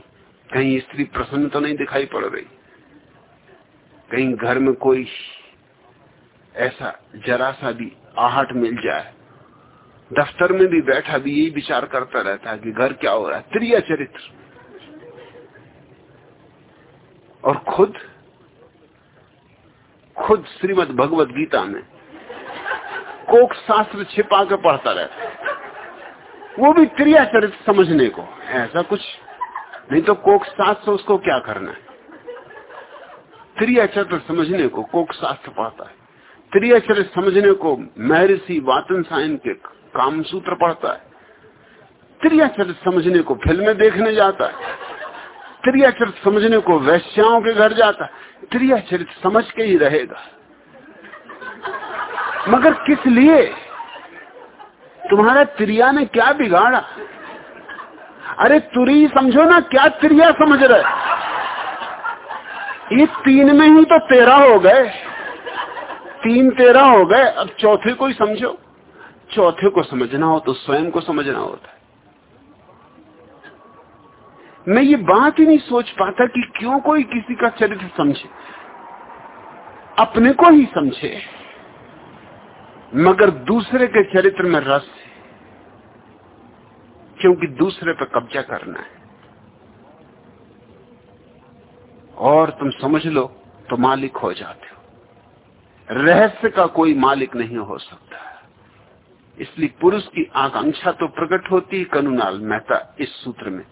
कहीं स्त्री प्रसन्न तो नहीं दिखाई पड़ रही। कहीं घर में कोई ऐसा जरा सा भी आहट मिल जाए दफ्तर में भी बैठा भी यही विचार करता रहता है कि घर क्या हो रहा है। त्रिय चरित्र और खुद खुद श्रीमद भगवत गीता में कोक शास्त्र छिपा के पढ़ता रहता वो भी क्रिया चरित्र समझने को। ऐसा कुछ नहीं तो कोक शास्त्र उसको क्या करना है? क्रिया चरित्र समझने को कोक शास्त्र पढ़ता है। क्रिया चरित्र समझने को महर्षि वातन साइन के काम सूत्र पढ़ता है। क्रिया चरित्र समझने को फ़िल्में देखने जाता है। क्रिया चरित्र समझने को वैश्याओं के घर जाता है। क्रिया चरित्र समझ के ही रहेगा। मगर किस लिए? तुम्हारा त्रिया ने क्या बिगाड़ा? अरे तुरी समझो ना, क्या त्रिया समझ रहे ये तीन में ही तो तेरह हो गए। तीन तेरह हो गए, अब चौथे को ही समझो। चौथे को समझना हो तो स्वयं को समझना होता है। मैं ये बात ही नहीं सोच पाता कि क्यों कोई किसी का चरित्र समझे। अपने को ही समझे। मगर दूसरे के चरित्र में रस है। क्योंकि दूसरे पर कब्जा करना है। और तुम समझ लो तो मालिक हो जाते हो। रहस्य का कोई मालिक नहीं हो सकता। इसलिए पुरुष की आकांक्षा तो प्रकट होती कनुनाल मेहता इस सूत्र में।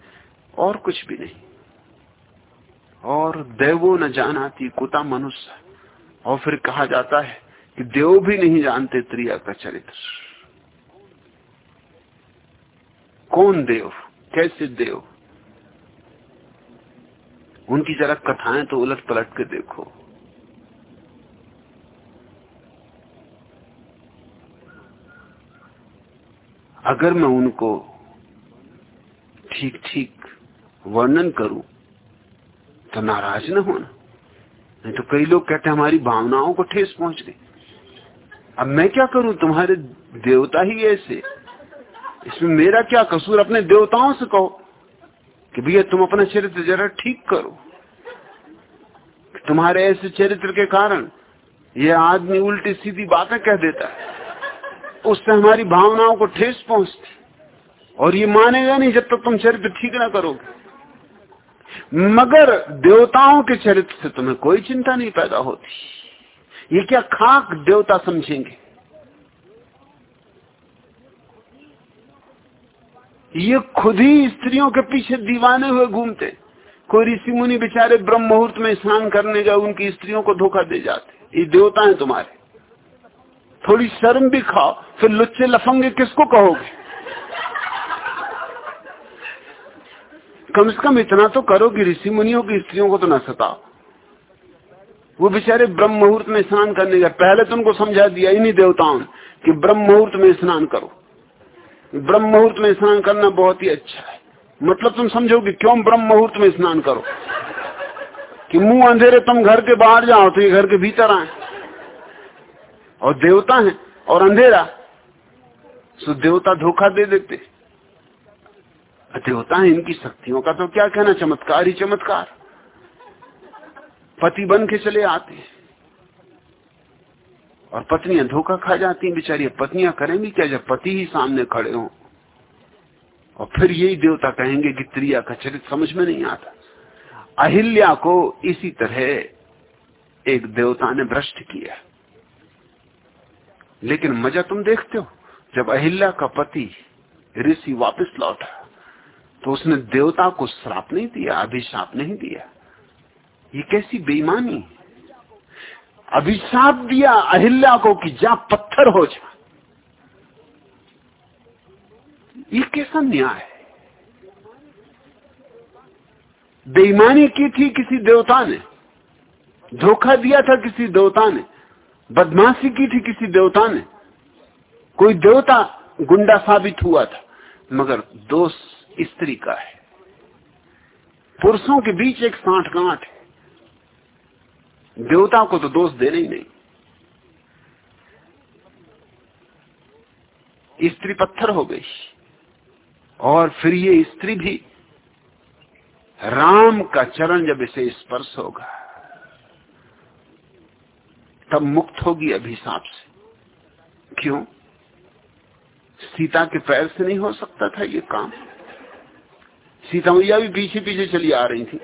और कुछ भी नहीं। और देवो न जानाती, कुता मनुष्य और फिर कहा जाता है कि देव भी नहीं जानते त्रिया का चरित्र। कौन देव? कैसे देव? उनकी जरा कथाएँ तो उलट पलट के देखो। अगर मैं उनको ठीक ठीक वर्णन करूँ तो नाराज़ न होना। नहीं तो कई लोग कहते हमारी भावनाओं को ठेस पहुँच गई। अब मैं क्या करूँ? तुम्हारे देवता ही ऐसे। इसमें मेरा क्या कसूर? अपने देवताओं से कहो कि भैया तुम अपना चरित्र जरा ठीक करो। तुम्हारे ऐसे चरित्र के कारण यह आदमी उल्टी सीधी बातें कह देता है। उससे हमारी भावनाओं को ठेस पहुँचती। और ये मानेगा नहीं जब तक तो तुम चरित्र ठीक ना करोगे। मगर देवताओं के चरित्र से तुम्हें कोई चिंता नहीं पैदा होती। ये क्या खाक देवता समझेंगे? ये खुद ही स्त्रियों के पीछे दीवाने हुए घूमते। कोई ऋषि मुनि बेचारे ब्रह्म मुहूर्त में स्नान करने गए उनकी स्त्रियों को धोखा दे जाते। ये देवता है तुम्हारे। थोड़ी शर्म भी खाओ फिर लुच्चे लफंगे किसको कहोगे? कम से कम इतना तो करो कि ऋषि मुनियों की स्त्रियों को तो न सताओ वो बेचारे ब्रह्म मुहूर्त में स्नान करने गए। पहले तो उनको समझा दिया इन्हीं देवताओं कि ब्रह्म मुहूर्त में स्नान करो। ब्रह्म मुहूर्त में स्नान करना बहुत ही अच्छा है। मतलब तुम समझोगे क्यों ब्रह्म मुहूर्त में स्नान करो? कि मुँह अंधेरे, तुम घर के बाहर जाओ तो ये घर के भीतर आए। और देवता है और अंधेरा। सो देवता धोखा दे देते। देवता है इनकी शक्तियों का तो क्या कहना? चमत्कार ही चमत्कार। पति बन के चले आते और पत्नियाँ धोखा खा जाती हैं बेचारी। पत्नियाँ करेंगी क्या जब पति ही सामने खड़े हों? और फिर यही देवता कहेंगे कि त्रिया का चरित्र समझ में नहीं आता। अहिल्या को इसी तरह एक देवता ने भ्रष्ट किया। लेकिन मज़ा तुम देखते हो, जब अहिल्या का पति ऋषि वापस लौटा तो उसने देवता को श्राप नहीं दिया, अभिशाप नहीं दिया। ये कैसी बेईमानी? अभिशाप दिया अहिल्या को कि जा पत्थर हो जा। ये कैसा न्याय है? बेईमानी की थी किसी देवता ने, धोखा दिया था किसी देवता ने बदमाशी की थी किसी देवता ने। कोई देवता गुंडा साबित हुआ था, मगर दोष स्त्री का है। पुरुषों के बीच एक साठ गांठ है। देवता को तो दोष देना ही नहीं। स्त्री पत्थर हो गई, और फिर ये स्त्री भी राम का चरण जब इसे स्पर्श होगा। तब मुक्त होगी अभिशाप से। क्यों? सीता के पैर से नहीं हो सकता था ये काम। सीता मैया भी पीछे पीछे चली आ रही थी।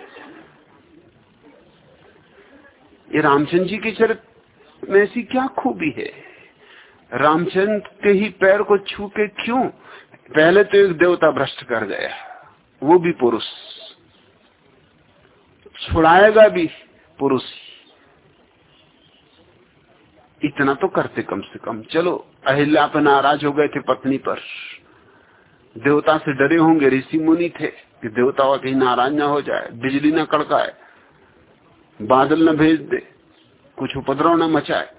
ये रामचंद्र जी के चरित्र में ऐसी क्या खूबी है? रामचंद्र के ही पैर को छू के क्यों? पहले तो एक देवता भ्रष्ट कर गया, वो भी पुरुष। छुड़ाएगा भी पुरुष इतना तो करते कम से कम। चलो अहिल्या पर नाराज़ हो गए थे पत्नी पर। देवता से डरे होंगे, ऋषि मुनि थे कि देवता कहीं नाराज़ ना हो जाए, बिजली ना कड़काए, बादल न भेज दे, कुछ उपद्रव न मचाए।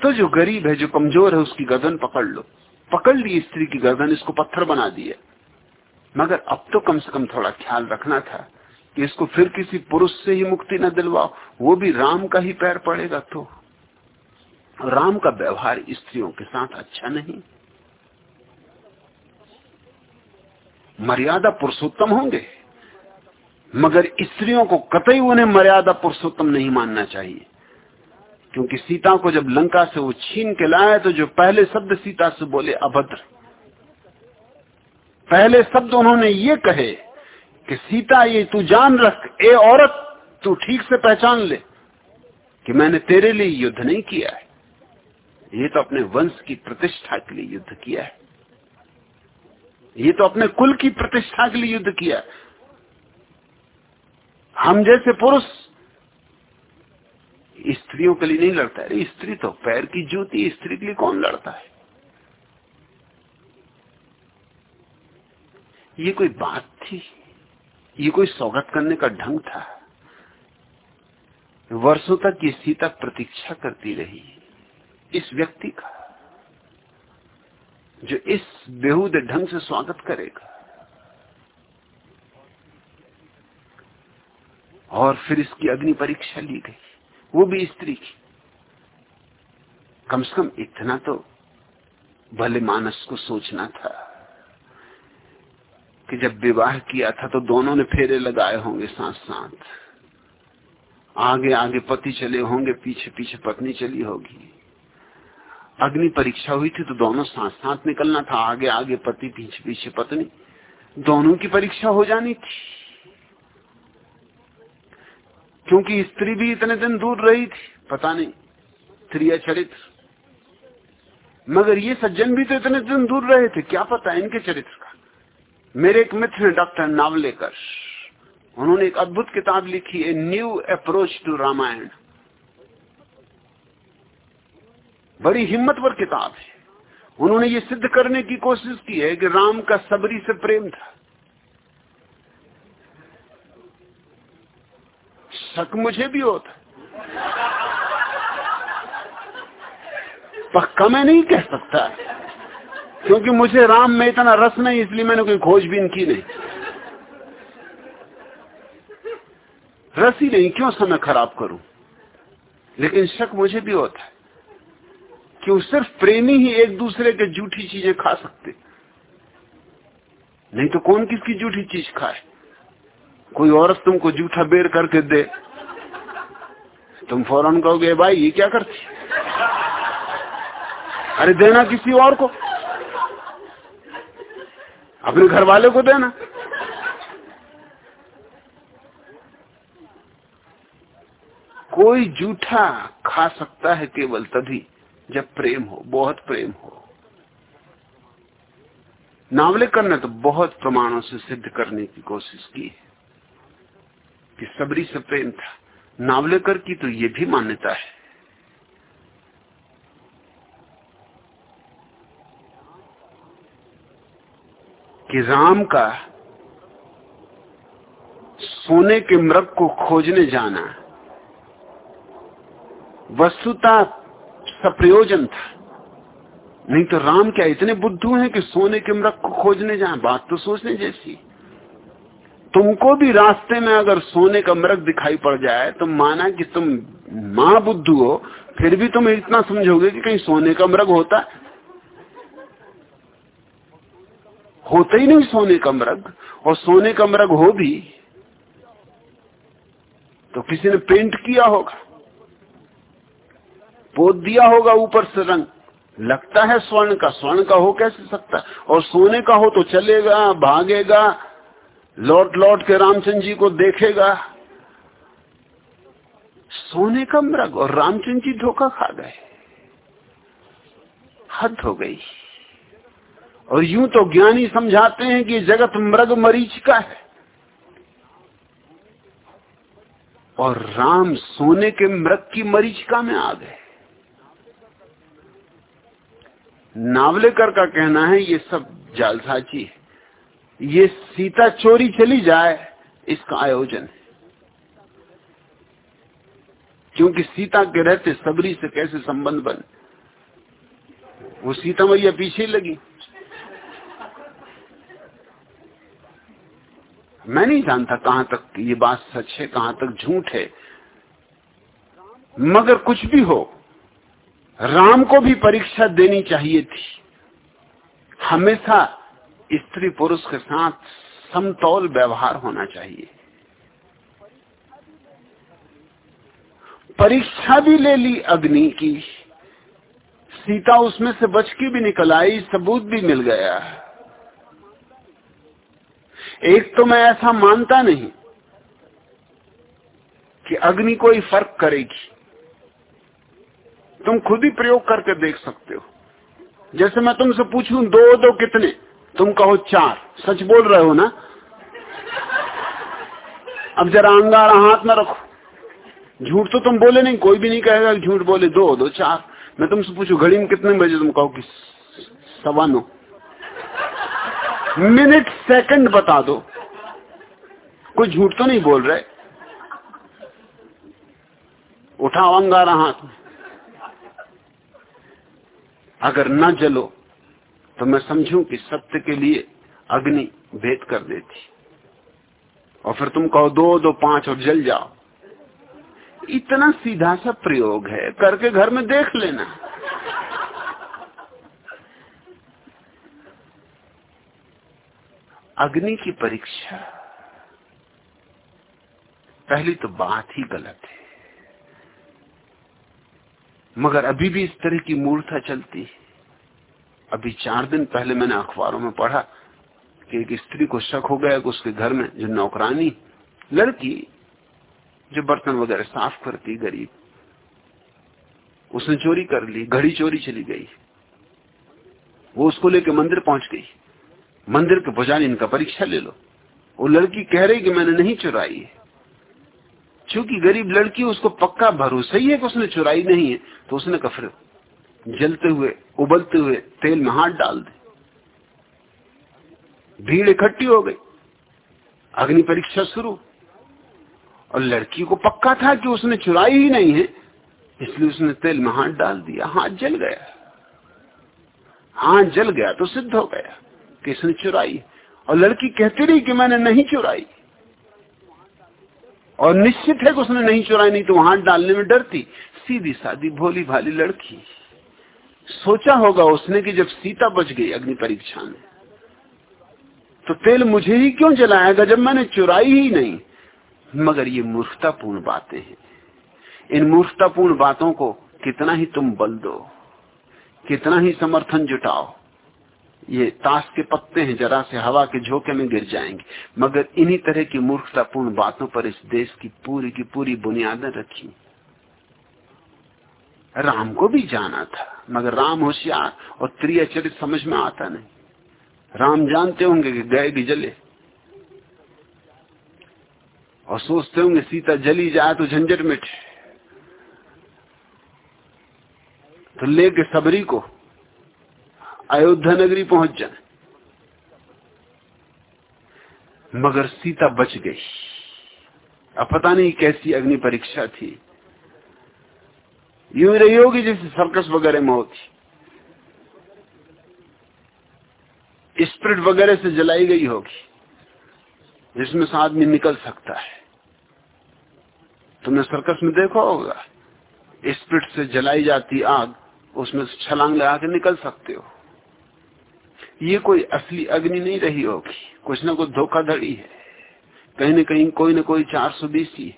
तो जो गरीब है, जो कमज़ोर है, उसकी गर्दन पकड़ लो। पकड़ ली स्त्री की गर्दन, इसको पत्थर बना दिया मगर अब तो कम से कम थोड़ा ख्याल रखना था कि इसको फिर किसी पुरुष से ही मुक्ति न दिलवाओ, वो भी राम का ही पैर पड़ेगा तो। राम का व्यवहार स्त्रियों के साथ अच्छा नहीं। मर्यादा पुरुषोत्तम होंगे, मगर स्त्रियों को कतई उन्हें मर्यादा पुरुषोत्तम नहीं मानना चाहिए। क्योंकि सीता को जब लंका से वो छीन के लाए तो जो पहले शब्द सीता से बोले, अभद्र। पहले शब्द उन्होंने ये कहे कि, सीता, ये तू जान रख, ए औरत, तू ठीक से पहचान ले कि मैंने तेरे लिए युद्ध नहीं किया है। ये तो अपने वंश की प्रतिष्ठा के लिए युद्ध किया है। ये तो अपने कुल की प्रतिष्ठा के लिए युद्ध किया हम जैसे पुरुष स्त्रियों के लिए नहीं लड़ता है। स्त्री तो पैर की जूती, स्त्री के लिए कौन लड़ता है? ये कोई बात थी? ये कोई स्वागत करने का ढंग था? वर्षों तक ये सीता प्रतीक्षा करती रही। इस व्यक्ति का, जो इस बेहूद ढंग से स्वागत करेगा। और फिर इसकी अग्नि परीक्षा ली गई। वो भी स्त्री की। कम से कम इतना तो भले मानस को सोचना था कि जब विवाह किया था तो दोनों ने फेरे लगाए होंगे साथ साथ आगे आगे पति चले होंगे पीछे पीछे पत्नी चली होगी। अग्नि परीक्षा हुई थी तो दोनों साथ साथ निकलना था, आगे आगे, पति, पीछे पीछे, पत्नी। दोनों की परीक्षा हो जानी थी। क्योंकि स्त्री भी इतने दिन दूर रही थी, पता नहीं, स्त्रिया चरित्र। मगर ये सज्जन भी तो इतने दिन दूर रहे थे, क्या पता इनके चरित्र का। मेरे एक मित्र हैं, डॉक्टर नावलेकर। उन्होंने एक अद्भुत किताब लिखी है न्यू अप्रोच टू रामायण। बड़ी हिम्मतवर किताब है। उन्होंने ये सिद्ध करने की कोशिश की है कि राम का सबरी से प्रेम था। शक मुझे भी होता। पक्का मैं नहीं कह सकता, क्योंकि मुझे राम में इतना रस नहीं, इसलिए मैंने कोई खोजबीन की नहीं। रस ही नहीं, क्यों समय खराब करूँ? लेकिन शक मुझे भी होता है। कि सिर्फ़ प्रेमी ही एक दूसरे के जूठी चीज़ें खा सकते। नहीं तो कौन किसकी जूठी चीज़ खाए? कोई औरत तुमको जूठा बेर करके दे। तुम फ़ौरन कहोगे, भाई, ये क्या करती अरे, देना किसी और को। अपने घर वाले को देना। कोई जूठा खा सकता है केवल तभी। जब प्रेम हो, बहुत प्रेम हो। नावलेकर ने तो बहुत प्रमाणों से सिद्ध करने की कोशिश की है कि सबरी से प्रेम था। नावलेकर की तो ये भी मान्यता है। कि राम का सोने के मृग को खोजने जाना, वस्तुता सप्रयोजन था। नहीं तो राम क्या इतने बुद्धू हैं कि सोने के मृग को खोजने जाए? बात तो सोचने जैसी। तुमको भी रास्ते में अगर सोने का मृग दिखाई पड़ जाए तो माना कि तुम माँ बुद्धू हो, फिर भी तुम इतना समझोगे कि कहीं सोने का मृग होता है। होता ही नहीं सोने का मृग, और सोने का मृग हो भी तो किसी ने पेंट किया होगा। पोत दिया होगा ऊपर से रंग। लगता है स्वर्ण का स्वर्ण का हो कैसे सकता? और सोने का हो तो चलेगा, भागेगा, लौट लौट के रामचंद्र जी को देखेगा। सोने का मृग, और रामचंद्र जी धोखा खा गए। हद हो गई। और यूँ तो ज्ञानी समझाते हैं कि जगत मृग मरीच का है। और राम सोने के मृग की मरीचिका में आ गए। नावलेकर का कहना है, ये सब जालसाची है। ये सीता चोरी चली जाए, इसका आयोजन है। क्योंकि सीता के रहते सबरी से कैसे संबंध बन? वो सीता मैया पीछे लगी। मैं नहीं जानता कहाँ तक ये बात सच है, कहाँ तक झूठ है। मगर कुछ भी हो राम को भी परीक्षा देनी चाहिए थी। हमेशा स्त्री पुरुष के साथ समतौल व्यवहार होना चाहिए। परीक्षा भी ले ली अग्नि की। सीता उसमें से बच के भी निकल आई, सबूत भी मिल गया। एक तो मैं ऐसा मानता नहीं कि अग्नि कोई फ़र्क करेगी। तुम खुद ही प्रयोग करके देख सकते हो। जैसे मैं तुमसे पूछूँ, दो दो कितने? तुम कहो चार। सच बोल रहे हो ना? अब जरा अंगारा हाथ में रखो। झूठ तो तुम बोले नहीं, कोई भी नहीं कहेगा झूठ बोले, दो दो, चार। मैं तुमसे पूछू, घड़ी में कितने बजे तुम कहो कि सवा नौ? मिनट, सेकंड बता दो। कोई झूठ तो नहीं बोल रहे? उठाओ अंगारा हाथ में। अगर न जलो तो मैं समझूं कि सत्य के लिए अग्नि भेद कर देती। और फिर तुम कहो, दो दो, पाँच और जल जाओ। इतना सीधा सा प्रयोग है, करके घर में देख लेना। अग्नि की परीक्षा। पहली तो बात ही गलत है। मगर अभी भी इस तरह की मूर्ता चलती है। अभी चार दिन पहले मैंने अखबारों में पढ़ा कि एक स्त्री को शक हो गया कि उसके घर में जो नौकरानी, लड़की, जो बर्तन वगैरह साफ़ करती गरीब, उसने चोरी कर ली, घड़ी चोरी चली गई। वो उसको लेके मंदिर पहुँच गई। मंदिर के पुजारी इनका परीक्षा ले लो। वो लड़की कह रही कि मैंने नहीं चुराई है। चूँकि गरीब लड़की, उसको पक्का भरोसा ही है कि उसने चुराई नहीं है तो उसने कहा फिर जलते हुए, उबलते हुए तेल में हाथ डाल दे। भीड़ इकट्ठी हो गई। अग्नि परीक्षा शुरू। और लड़की को पक्का था कि उसने चुराई ही नहीं है, इसलिए उसने तेल में हाथ डाल दिया। हाथ जल गया। हाथ जल गया तो सिद्ध हो गया कि इसने चुराई। और लड़की कहती रही कि मैंने नहीं चुराई। और निश्चित है कि उसने नहीं चुराई, नहीं तो हाथ डालने में डरती। सीधी सादी भोली भाली लड़की। सोचा होगा उसने कि जब सीता बच गई अग्नि परीक्षा में तो तेल मुझे ही क्यों जलाएगा जब मैंने चुराई ही नहीं? मगर ये मूर्खतापूर्ण बातें हैं। इन मूर्खतापूर्ण बातों को कितना ही तुम बल दो, कितना ही समर्थन जुटाओ। ये ताश के पत्ते हैं, जरा से हवा के झोंके में गिर जाएँगे। मगर इन्हीं तरह की मूर्खतापूर्ण बातों पर इस देश की पूरी की पूरी बुनियादें रखी। राम को भी जाना था, मगर राम होशियार और त्रिय चरित समझ में आता नहीं। राम जानते होंगे कि गए भी जले। और सोचते होंगे, सीता जली जाए तो झंझट मिट। तो लेके सबरी को अयोध्या नगरी पहुँच जाए मगर सीता बच गई। अब पता नहीं कैसी अग्नि परीक्षा थी। यूँ रही होगी जैसे सर्कस वगैरह में होती। स्प्रिट वगैरह से जलाई गई होगी, जिसमें से आदमी निकल सकता है। तुमने सर्कस में देखा होगा, स्प्रिट से जलाई जाती आग, उसमें छलांग लगा के निकल सकते हो। ये कोई असली अग्नि नहीं रही होगी। कुछ ना कुछ धोखाधड़ी है। कहीं ना कहीं कोई ना कोई चार सौ बीस ही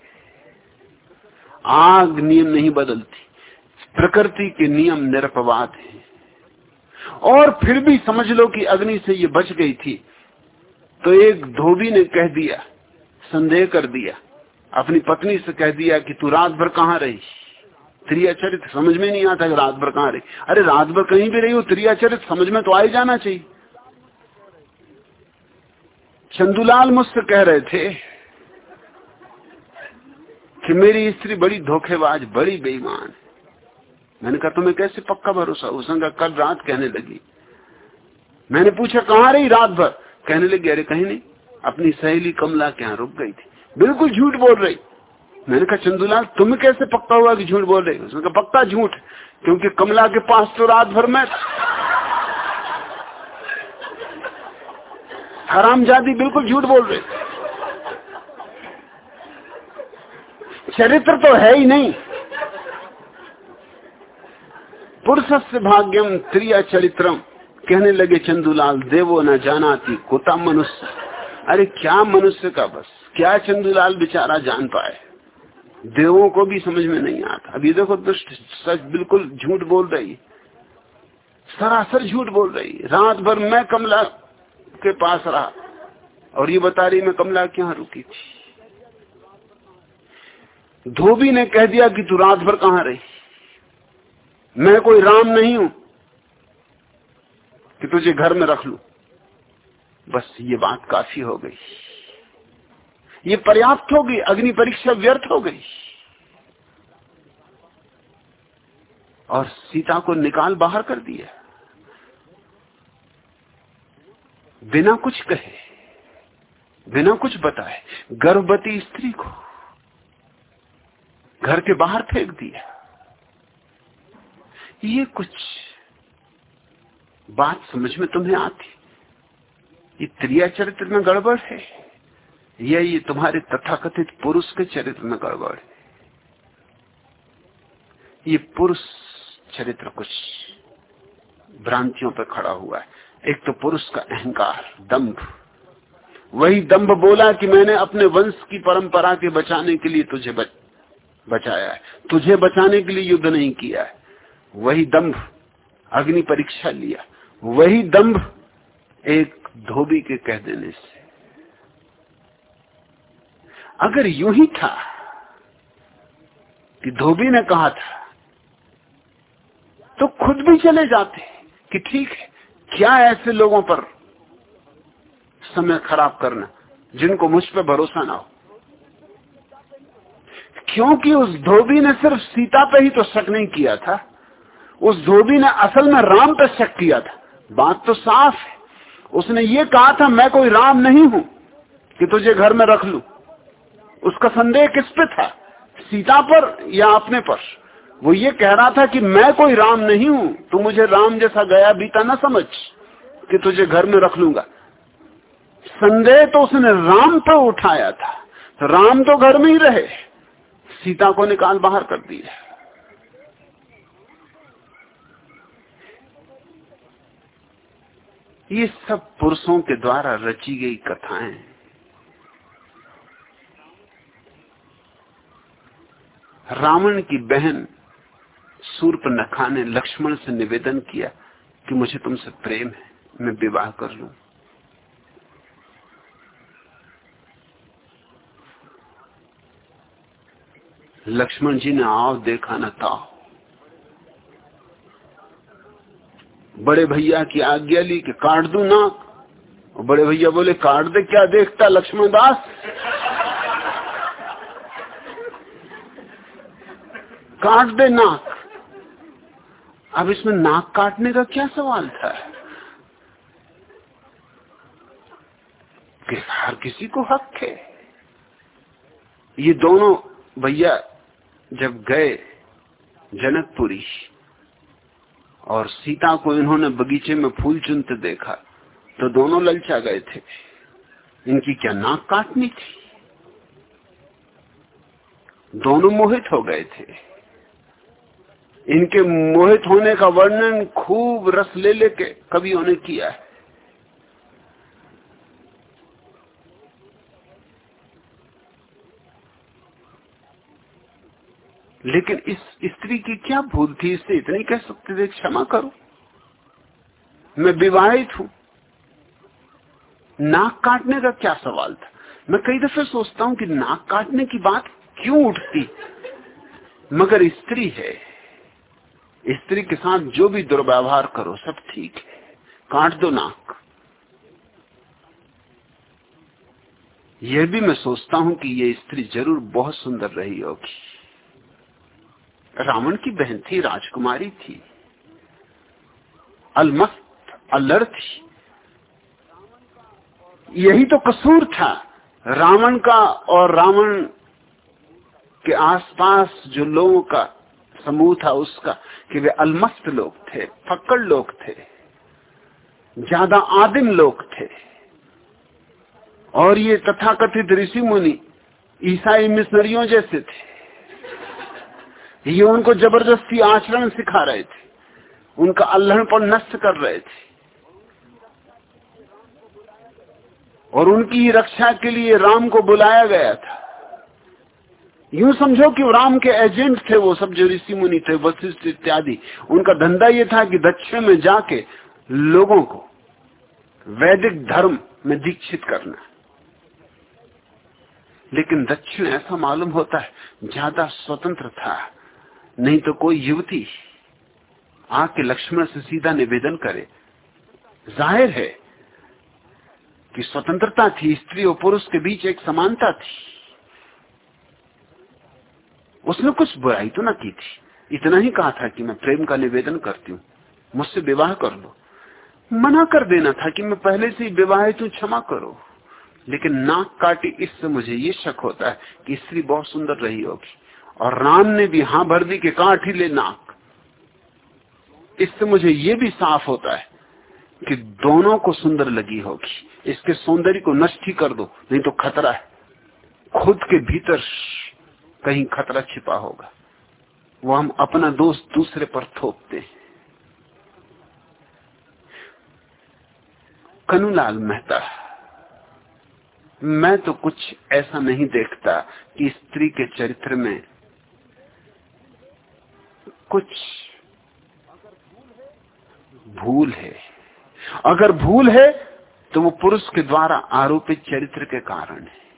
आग नियम नहीं बदलती। प्रकृति के नियम निरपवाद है। और फिर भी समझ लो कि अग्नि से ये बच गई थी। तो एक धोबी ने कह दिया, संदेह कर दिया, अपनी पत्नी से कह दिया कि तू रात भर कहाँ रही? त्रियाचरित समझ में नहीं आता रात भर कहाँ रही। अरे रात भर कहीं भी रही हो त्रियाचरित समझ में तो आ ही जाना चाहिए। चंदूलाल मुझसे कह रहे थे कि मेरी स्त्री बड़ी धोखेबाज, बड़ी बेईमान मैंने कहा, तुम्हें कैसे पक्का भरोसा उसने कल रात कहने लगी। मैंने पूछा, कहाँ रही रात भर? कहने लगी, अरे कहीं नहीं, अपनी सहेली कमला के यहाँ रुक गई थी। बिल्कुल झूठ बोल रही। मैंने कहा, चंदूलाल तुम्हें कैसे पक्का हुआ कि झूठ बोल रही उसने कहा, पक्का झूठ, क्योंकि कमला के पास तो रात भर में हराम जादी बिल्कुल झूठ बोल रहे चरित्र तो है ही नहीं। पुरुष से भाग्यम त्रिया चरित्रम। कहने लगे, चंदूलाल, देवो न जाना थी कोता मनुष्य। अरे, क्या मनुष्य का बस? क्या चंदूलाल बेचारा जान पाए? देवों को भी समझ में नहीं आता। अभी देखो, दुष्ट सच बिल्कुल झूठ बोल रही सरासर झूठ बोल रही रात भर मैं कमला के पास रहा। और ये बता रही, मैं कमला के यहाँ रुकी थी? धोबी ने कह दिया कि तू रात भर कहाँ रही? मैं कोई राम नहीं हूँ कि तुझे घर में रख लू। बस ये बात काफ़ी हो गई। ये पर्याप्त हो गई अग्नि परीक्षा व्यर्थ हो गई। और सीता को निकाल बाहर कर दिया। बिना कुछ कहे, बिना कुछ बताए, गर्भवती स्त्री को घर के बाहर फेंक दिया। ये कुछ बात समझ में तुम्हें आती? ये त्रिया चरित्र में गड़बड़ है। या ये तुम्हारे तथाकथित पुरुष के चरित्र में गड़बड़ ये पुरुष चरित्र कुछ भ्रांतियों पर खड़ा हुआ है। एक तो पुरुष का अहंकार दंभ। वही दंभ बोला कि मैंने अपने वंश की परंपरा के बचाने के लिए तुझे बच, बचाया है। तुझे बचाने के लिए युद्ध नहीं किया है। वही दंभ अग्नि परीक्षा लिया। वही दंभ एक धोबी के कह देने से। अगर यूँ ही था कि धोबी ने कहा था तो खुद भी चले जाते कि ठीक है, क्या ऐसे लोगों पर समय खराब करना, जिनको मुझ पर भरोसा ना हो। क्योंकि उस धोबी ने सिर्फ़ सीता पे ही तो शक नहीं किया था, उस धोबी ने असल में राम पे शक किया था। बात तो साफ़ है, उसने ये कहा था, मैं कोई राम नहीं हूँ कि तुझे घर में रख लू। उसका संदेह किस पे था? सीता पर या अपने पर? वो ये कह रहा था कि मैं कोई राम नहीं हूँ, तू मुझे राम जैसा गया बीता ना समझ कि तुझे घर में रख लूँगा। संदेह तो उसने राम पर उठाया था। राम तो घर में ही रहे। सीता को निकाल बाहर कर दिया ये सब पुरुषों के द्वारा रची गई कथाएँ रावण की बहन सूर्प ने लक्ष्मण से निवेदन किया कि मुझे तुमसे प्रेम है, मैं विवाह कर लू। लक्ष्मण जी ने आओ देखा न ताओ। बड़े भैया की आज्ञा ली कि काट दू और बड़े भैया बोले, काट दे, क्या देखता लक्ष्मण दास? काट दे नाक। अब इसमें नाक काटने का क्या सवाल था? कि हर किसी को हक है। ये दोनों भैया जब गए जनकपुरी, और सीता को इन्होंने बगीचे में फूल चुनते देखा तो दोनों ललचा गए थे। इनकी क्या नाक काटनी थी? दोनों मोहित हो गए थे। इनके मोहित होने का वर्णन खूब रस ले लेके कवियों ने किया है। लेकिन इस स्त्री की क्या भूल थी? इससे इतनी कह सकते थे, क्षमा करो। मैं विवाहित हूँ। नाक काटने का क्या सवाल था? मैं कई दफे सोचता हूँ कि नाक काटने की बात क्यों उठती? मगर स्त्री है। स्त्री के साथ जो भी दुर्व्यवहार करो, सब ठीक है। काट दो नाक। यह भी मैं सोचता हूँ कि यह स्त्री ज़रूर बहुत सुंदर रही होगी। रावण की बहन थी, राजकुमारी थी। अलमस्त अलर थी। यही तो कसूर था। रावण का और रावण के आसपास जो लोगों का समूह था उसका कि वे अलमस्त लोग थे, फक्कड़ लोग थे, ज़्यादा आदिम लोग थे। और ये तथाकथित ऋषि मुनि ईसाई मिशनरियों जैसे थे। ये उनको ज़बरदस्ती आचरण सिखा रहे थे, उनका अल्हड़पन नष्ट कर रहे थे। और उनकी रक्षा के लिए राम को बुलाया गया था। यूँ समझो कि राम के एजेंट थे, वो सब जो ऋषि मुनि थे, वशिष्ठ इत्यादि। उनका धंधा ये था कि दक्षिण में जाके लोगों को वैदिक धर्म में दीक्षित करना। लेकिन दक्षिण ऐसा मालूम होता है, ज़्यादा स्वतंत्र था। नहीं तो कोई युवती आके लक्ष्मण से सीधा निवेदन करे। ज़ाहिर है कि स्वतंत्रता थी, स्त्री और पुरुष के बीच एक समानता थी। उसने कुछ बुराई तो ना की थी। इतना ही कहा था कि मैं प्रेम का निवेदन करती हूँ। मुझसे विवाह कर लो। मना कर देना था कि मैं पहले से ही विवाहित हूँ क्षमा करो। लेकिन नाक काटी, इससे मुझे ये शक होता है कि स्त्री बहुत सुंदर रही होगी। और राम ने भी हाँ भर दी के काट ही ले नाक। इससे मुझे ये भी साफ़ होता है कि दोनों को सुंदर लगी होगी। इसके सौंदर्य को नष्ट ही कर दो, नहीं तो खतरा है। खुद के भीतर कहीं खतरा छिपा होगा। वो हम अपना दोष दूसरे पर थोपते हैं। कनुलाल मेहता, मैं तो कुछ ऐसा नहीं देखता कि स्त्री के चरित्र में कुछ भूल है। अगर भूल है तो वो पुरुष के द्वारा आरोपित चरित्र के कारण है।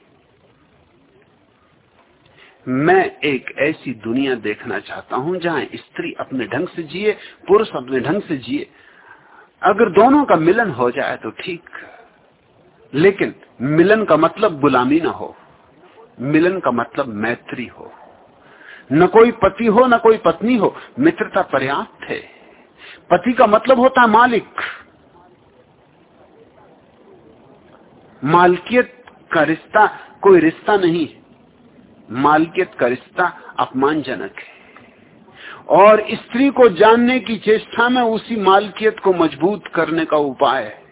मैं एक ऐसी दुनिया देखना चाहता हूँ जहाँ स्त्री अपने ढंग से जिए, पुरुष अपने ढंग से जिए। अगर दोनों का मिलन हो जाए तो ठीक। लेकिन मिलन का मतलब गुलामी ना हो। मिलन का मतलब मैत्री हो। न कोई पति हो, न कोई पत्नी हो, मित्रता पर्याप्त है। पति का मतलब होता है मालिक। मालकियत का रिश्ता कोई रिश्ता नहीं। है मालकियत का रिश्ता अपमानजनक है। और स्त्री को जानने की चेष्टा में उसी मालकियत को मज़बूत करने का उपाय है।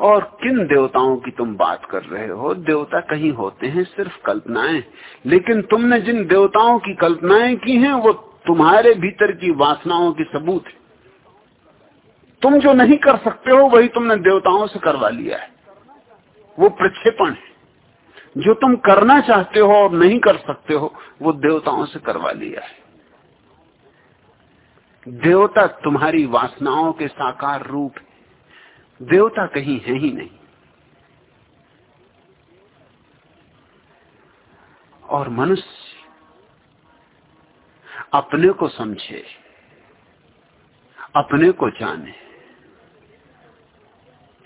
और किन देवताओं की तुम बात कर रहे हो? देवता कहीं होते हैं, सिर्फ़ कल्पनाएँ। लेकिन तुमने जिन देवताओं की कल्पनाएँ की हैं, वो तुम्हारे भीतर की वासनाओं के सबूत है। तुम जो नहीं कर सकते हो, वही तुमने देवताओं से करवा लिया है। वो प्रक्षेपण है। जो तुम करना चाहते हो और नहीं कर सकते हो, वो देवताओं से करवा लिया है। देवता तुम्हारी वासनाओं के साकार रूप है। देवता कहीं है ही नहीं। और मनुष्य अपने को समझे, अपने को जाने।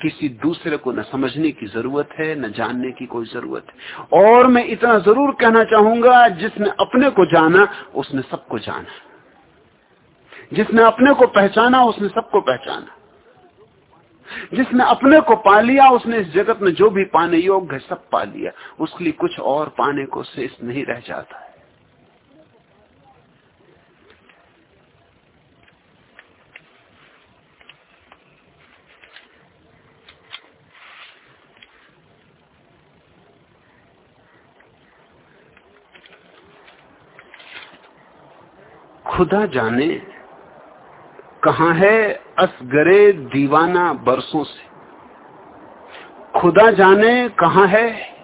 किसी दूसरे को न समझने की ज़रूरत है, न जानने की कोई ज़रूरत है। और मैं इतना ज़रूर कहना चाहूँगा, जिसने अपने को जाना, उसने सबको जाना। जिसने अपने को पहचाना, उसने सबको पहचाना। जिसने अपने को पा लिया, उसने इस जगत में जो भी पाने योग्य सब पा लिया। उसके लिए कुछ और पाने को शेष नहीं रह जाता। खुदा जाने कहा है असगरे दीवाना बरसों से। खुदा जाने कहा है,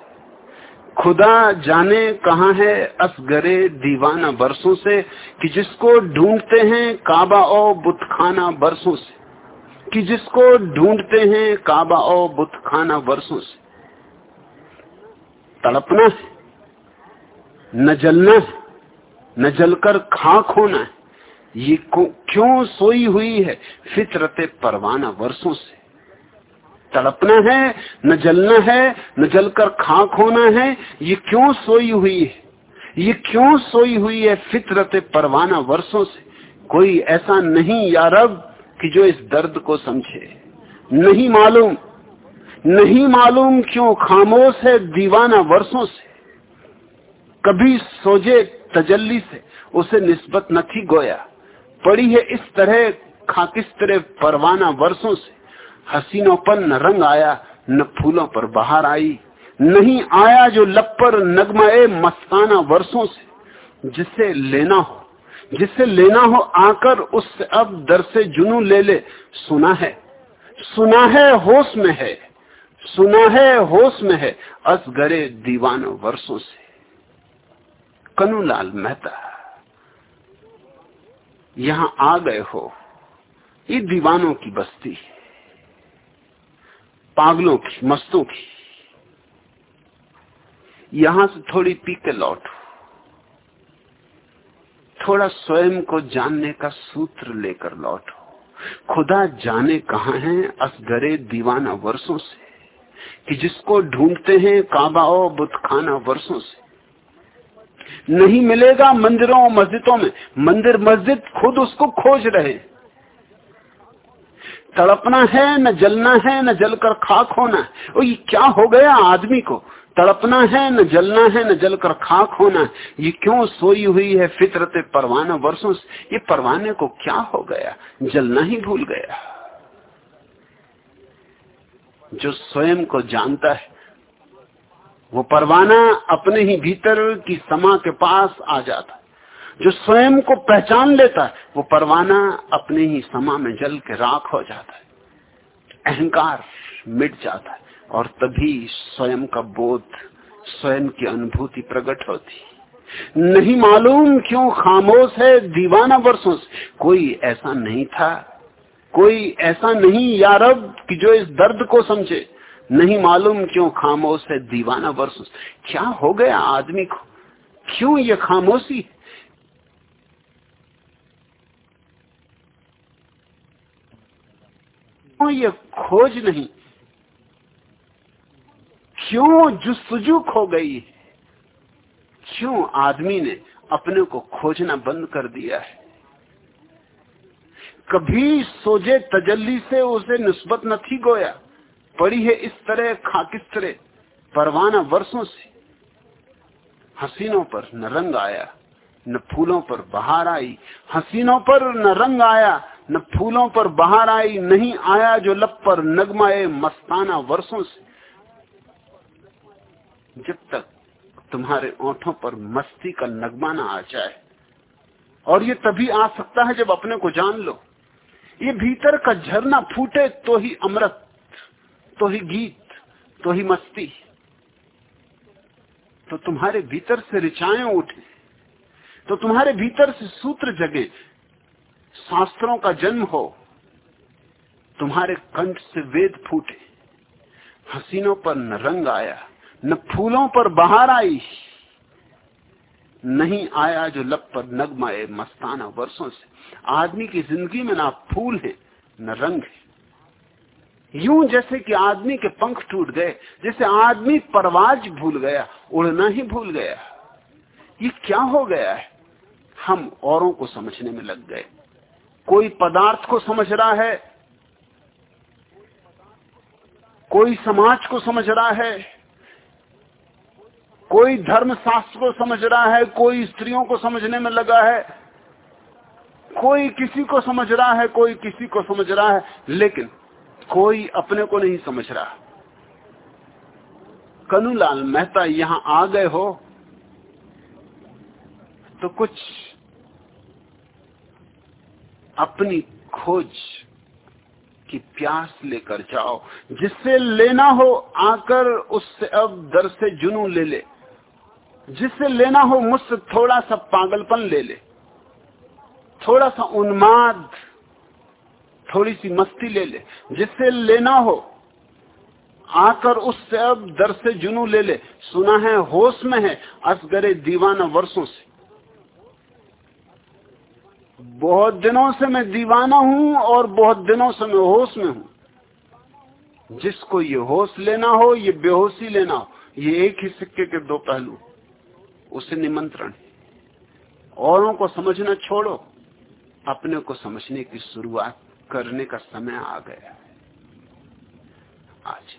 खुदा जाने कहा है असगरे दीवाना बरसों से कि जिसको ढूंढते हैं काबा और बुतखाना बरसों से। कि जिसको ढूंढते हैं काबा और बुतखाना बरसों से। तड़पना है, न जलना है न जलकर खाक होना है। ये क्यों सोई हुई है? फितरत परवाना वर्षों से। तड़पना है, न जलना है, न जलकर खाक होना है, ये क्यों सोई हुई है? ये क्यों सोई हुई है फितरत परवाना वर्षों से? कोई ऐसा नहीं यारब कि जो इस दर्द को समझे। नहीं मालूम। नहीं मालूम क्यों खामोश है दीवाना वर्षों से। कभी सोजे तजल्ली से, उसे निस्बत न थी गोया। पड़ी है इस तरह खाकिस्तर परवाना वर्षों से। हसीनोपन न रंग आया, न फूलों पर बाहर आई। नहीं आया जो लपर नगमाए मस्ताना वर्षों से। जिससे लेना हो जिससे लेना हो आकर उससे अब दर से जुनू ले ले। सुना है सुना है होश में है, सुना है होश में है असगरे दीवानो वर्षों से। कनुलाल मेहता। यहाँ आ गए हो। ये दीवानों की बस्ती है। पागलों की, मस्तों की। यहाँ से थोड़ी पी के लौटो। थोड़ा स्वयं को जानने का सूत्र लेकर लौटो। खुदा जाने कहा है असगरे दीवाना वर्षों से। कि जिसको ढूंढते हैं काबा बुतखाना वर्षों से। नहीं मिलेगा मंदिरों और मस्जिदों में। मंदिर मस्जिद खुद उसको खोज रहे तड़पना है, न जलना है, न जलकर खाक होना। और ये क्या हो गया आदमी को? तड़पना है, न जलना है, न जलकर खाक होना। ये क्यों सोई हुई है फितरत परवाना वर्षों से? ये परवाने को क्या हो गया? जलना ही भूल गया। जो स्वयं को जानता है वो परवाना अपने ही भीतर की समा के पास आ जाता है। जो स्वयं को पहचान लेता है, वो परवाना अपने ही समा में जल के राख हो जाता है। अहंकार मिट जाता है और तभी स्वयं का बोध, स्वयं की अनुभूति प्रकट होती नहीं मालूम क्यों खामोश है दीवाना वर्षों से। कोई ऐसा नहीं था, कोई ऐसा नहीं यारब कि जो इस दर्द को समझे। नहीं मालूम क्यों खामोश है दीवाना वर्षों क्या हो गया आदमी को? क्यों ये खामोशी? क्यों ये खोज नहीं? क्यों जुस्सुजू खो गई? क्यों आदमी ने अपने को खोजना बंद कर दिया है? कभी सोजे तजल्ली से उसे निस्बत न थी गोया। पड़ी है इस तरह खाकिस्तरे परवाना वर्षों से। हसीनों पर न रंग आया, न फूलों पर बहार आई। हसीनों पर न रंग आया, न फूलों पर बहार आई। नहीं आया जो लब पर नगमाए मस्ताना वर्षों से। जब तक तुम्हारे ओठों पर मस्ती का नगमा ना आ जाए, और ये तभी आ सकता है जब अपने को जान लो। ये भीतर का झरना फूटे तो ही अमृत तो ही गीत तो ही मस्ती। तो तुम्हारे भीतर से रिचाएँ उठे तो तुम्हारे भीतर से सूत्र जगे, शास्त्रों का जन्म हो, तुम्हारे कंठ से वेद फूटे, हसीनों पर न रंग आया, न फूलों पर बाहर आई, नहीं आया जो लब पर नगमाए मस्ताना वर्षों से। आदमी की ज़िंदगी में ना फूल है, न रंग है। यूँ जैसे कि आदमी के पंख टूट गए, जैसे आदमी परवाज भूल गया, उड़ना ही भूल गया। ये क्या हो गया है? हम औरों को समझने में लग गए। कोई पदार्थ को समझ रहा है, कोई समाज को समझ रहा है, कोई धर्म शास्त्र को समझ रहा है, कोई स्त्रियों को समझने में लगा है, कोई किसी को समझ रहा है, कोई किसी को समझ रहा है, लेकिन कोई अपने को नहीं समझ रहा। कनुलाल मेहता यहाँ आ गए हो तो कुछ अपनी खोज की प्यास लेकर जाओ। जिससे लेना हो आकर उससे अब दर से जुनू ले ले। जिससे लेना हो मुझसे थोड़ा सा पागलपन ले ले। थोड़ा सा उन्माद थोड़ी सी मस्ती ले ले, जिससे लेना हो। आकर उससे अब दर से जुनू ले ले। सुना है होश में है असगरे दीवाना वर्षों से। बहुत दिनों से मैं दीवाना हूँ और बहुत दिनों से मैं होश में हूँ। जिसको ये होश लेना हो, ये बेहोशी लेना हो, ये एक ही सिक्के के दो पहलू। उसे निमंत्रण। औरों को समझना छोड़ो। अपने को समझने की शुरुआत। करने का समय आ गया आज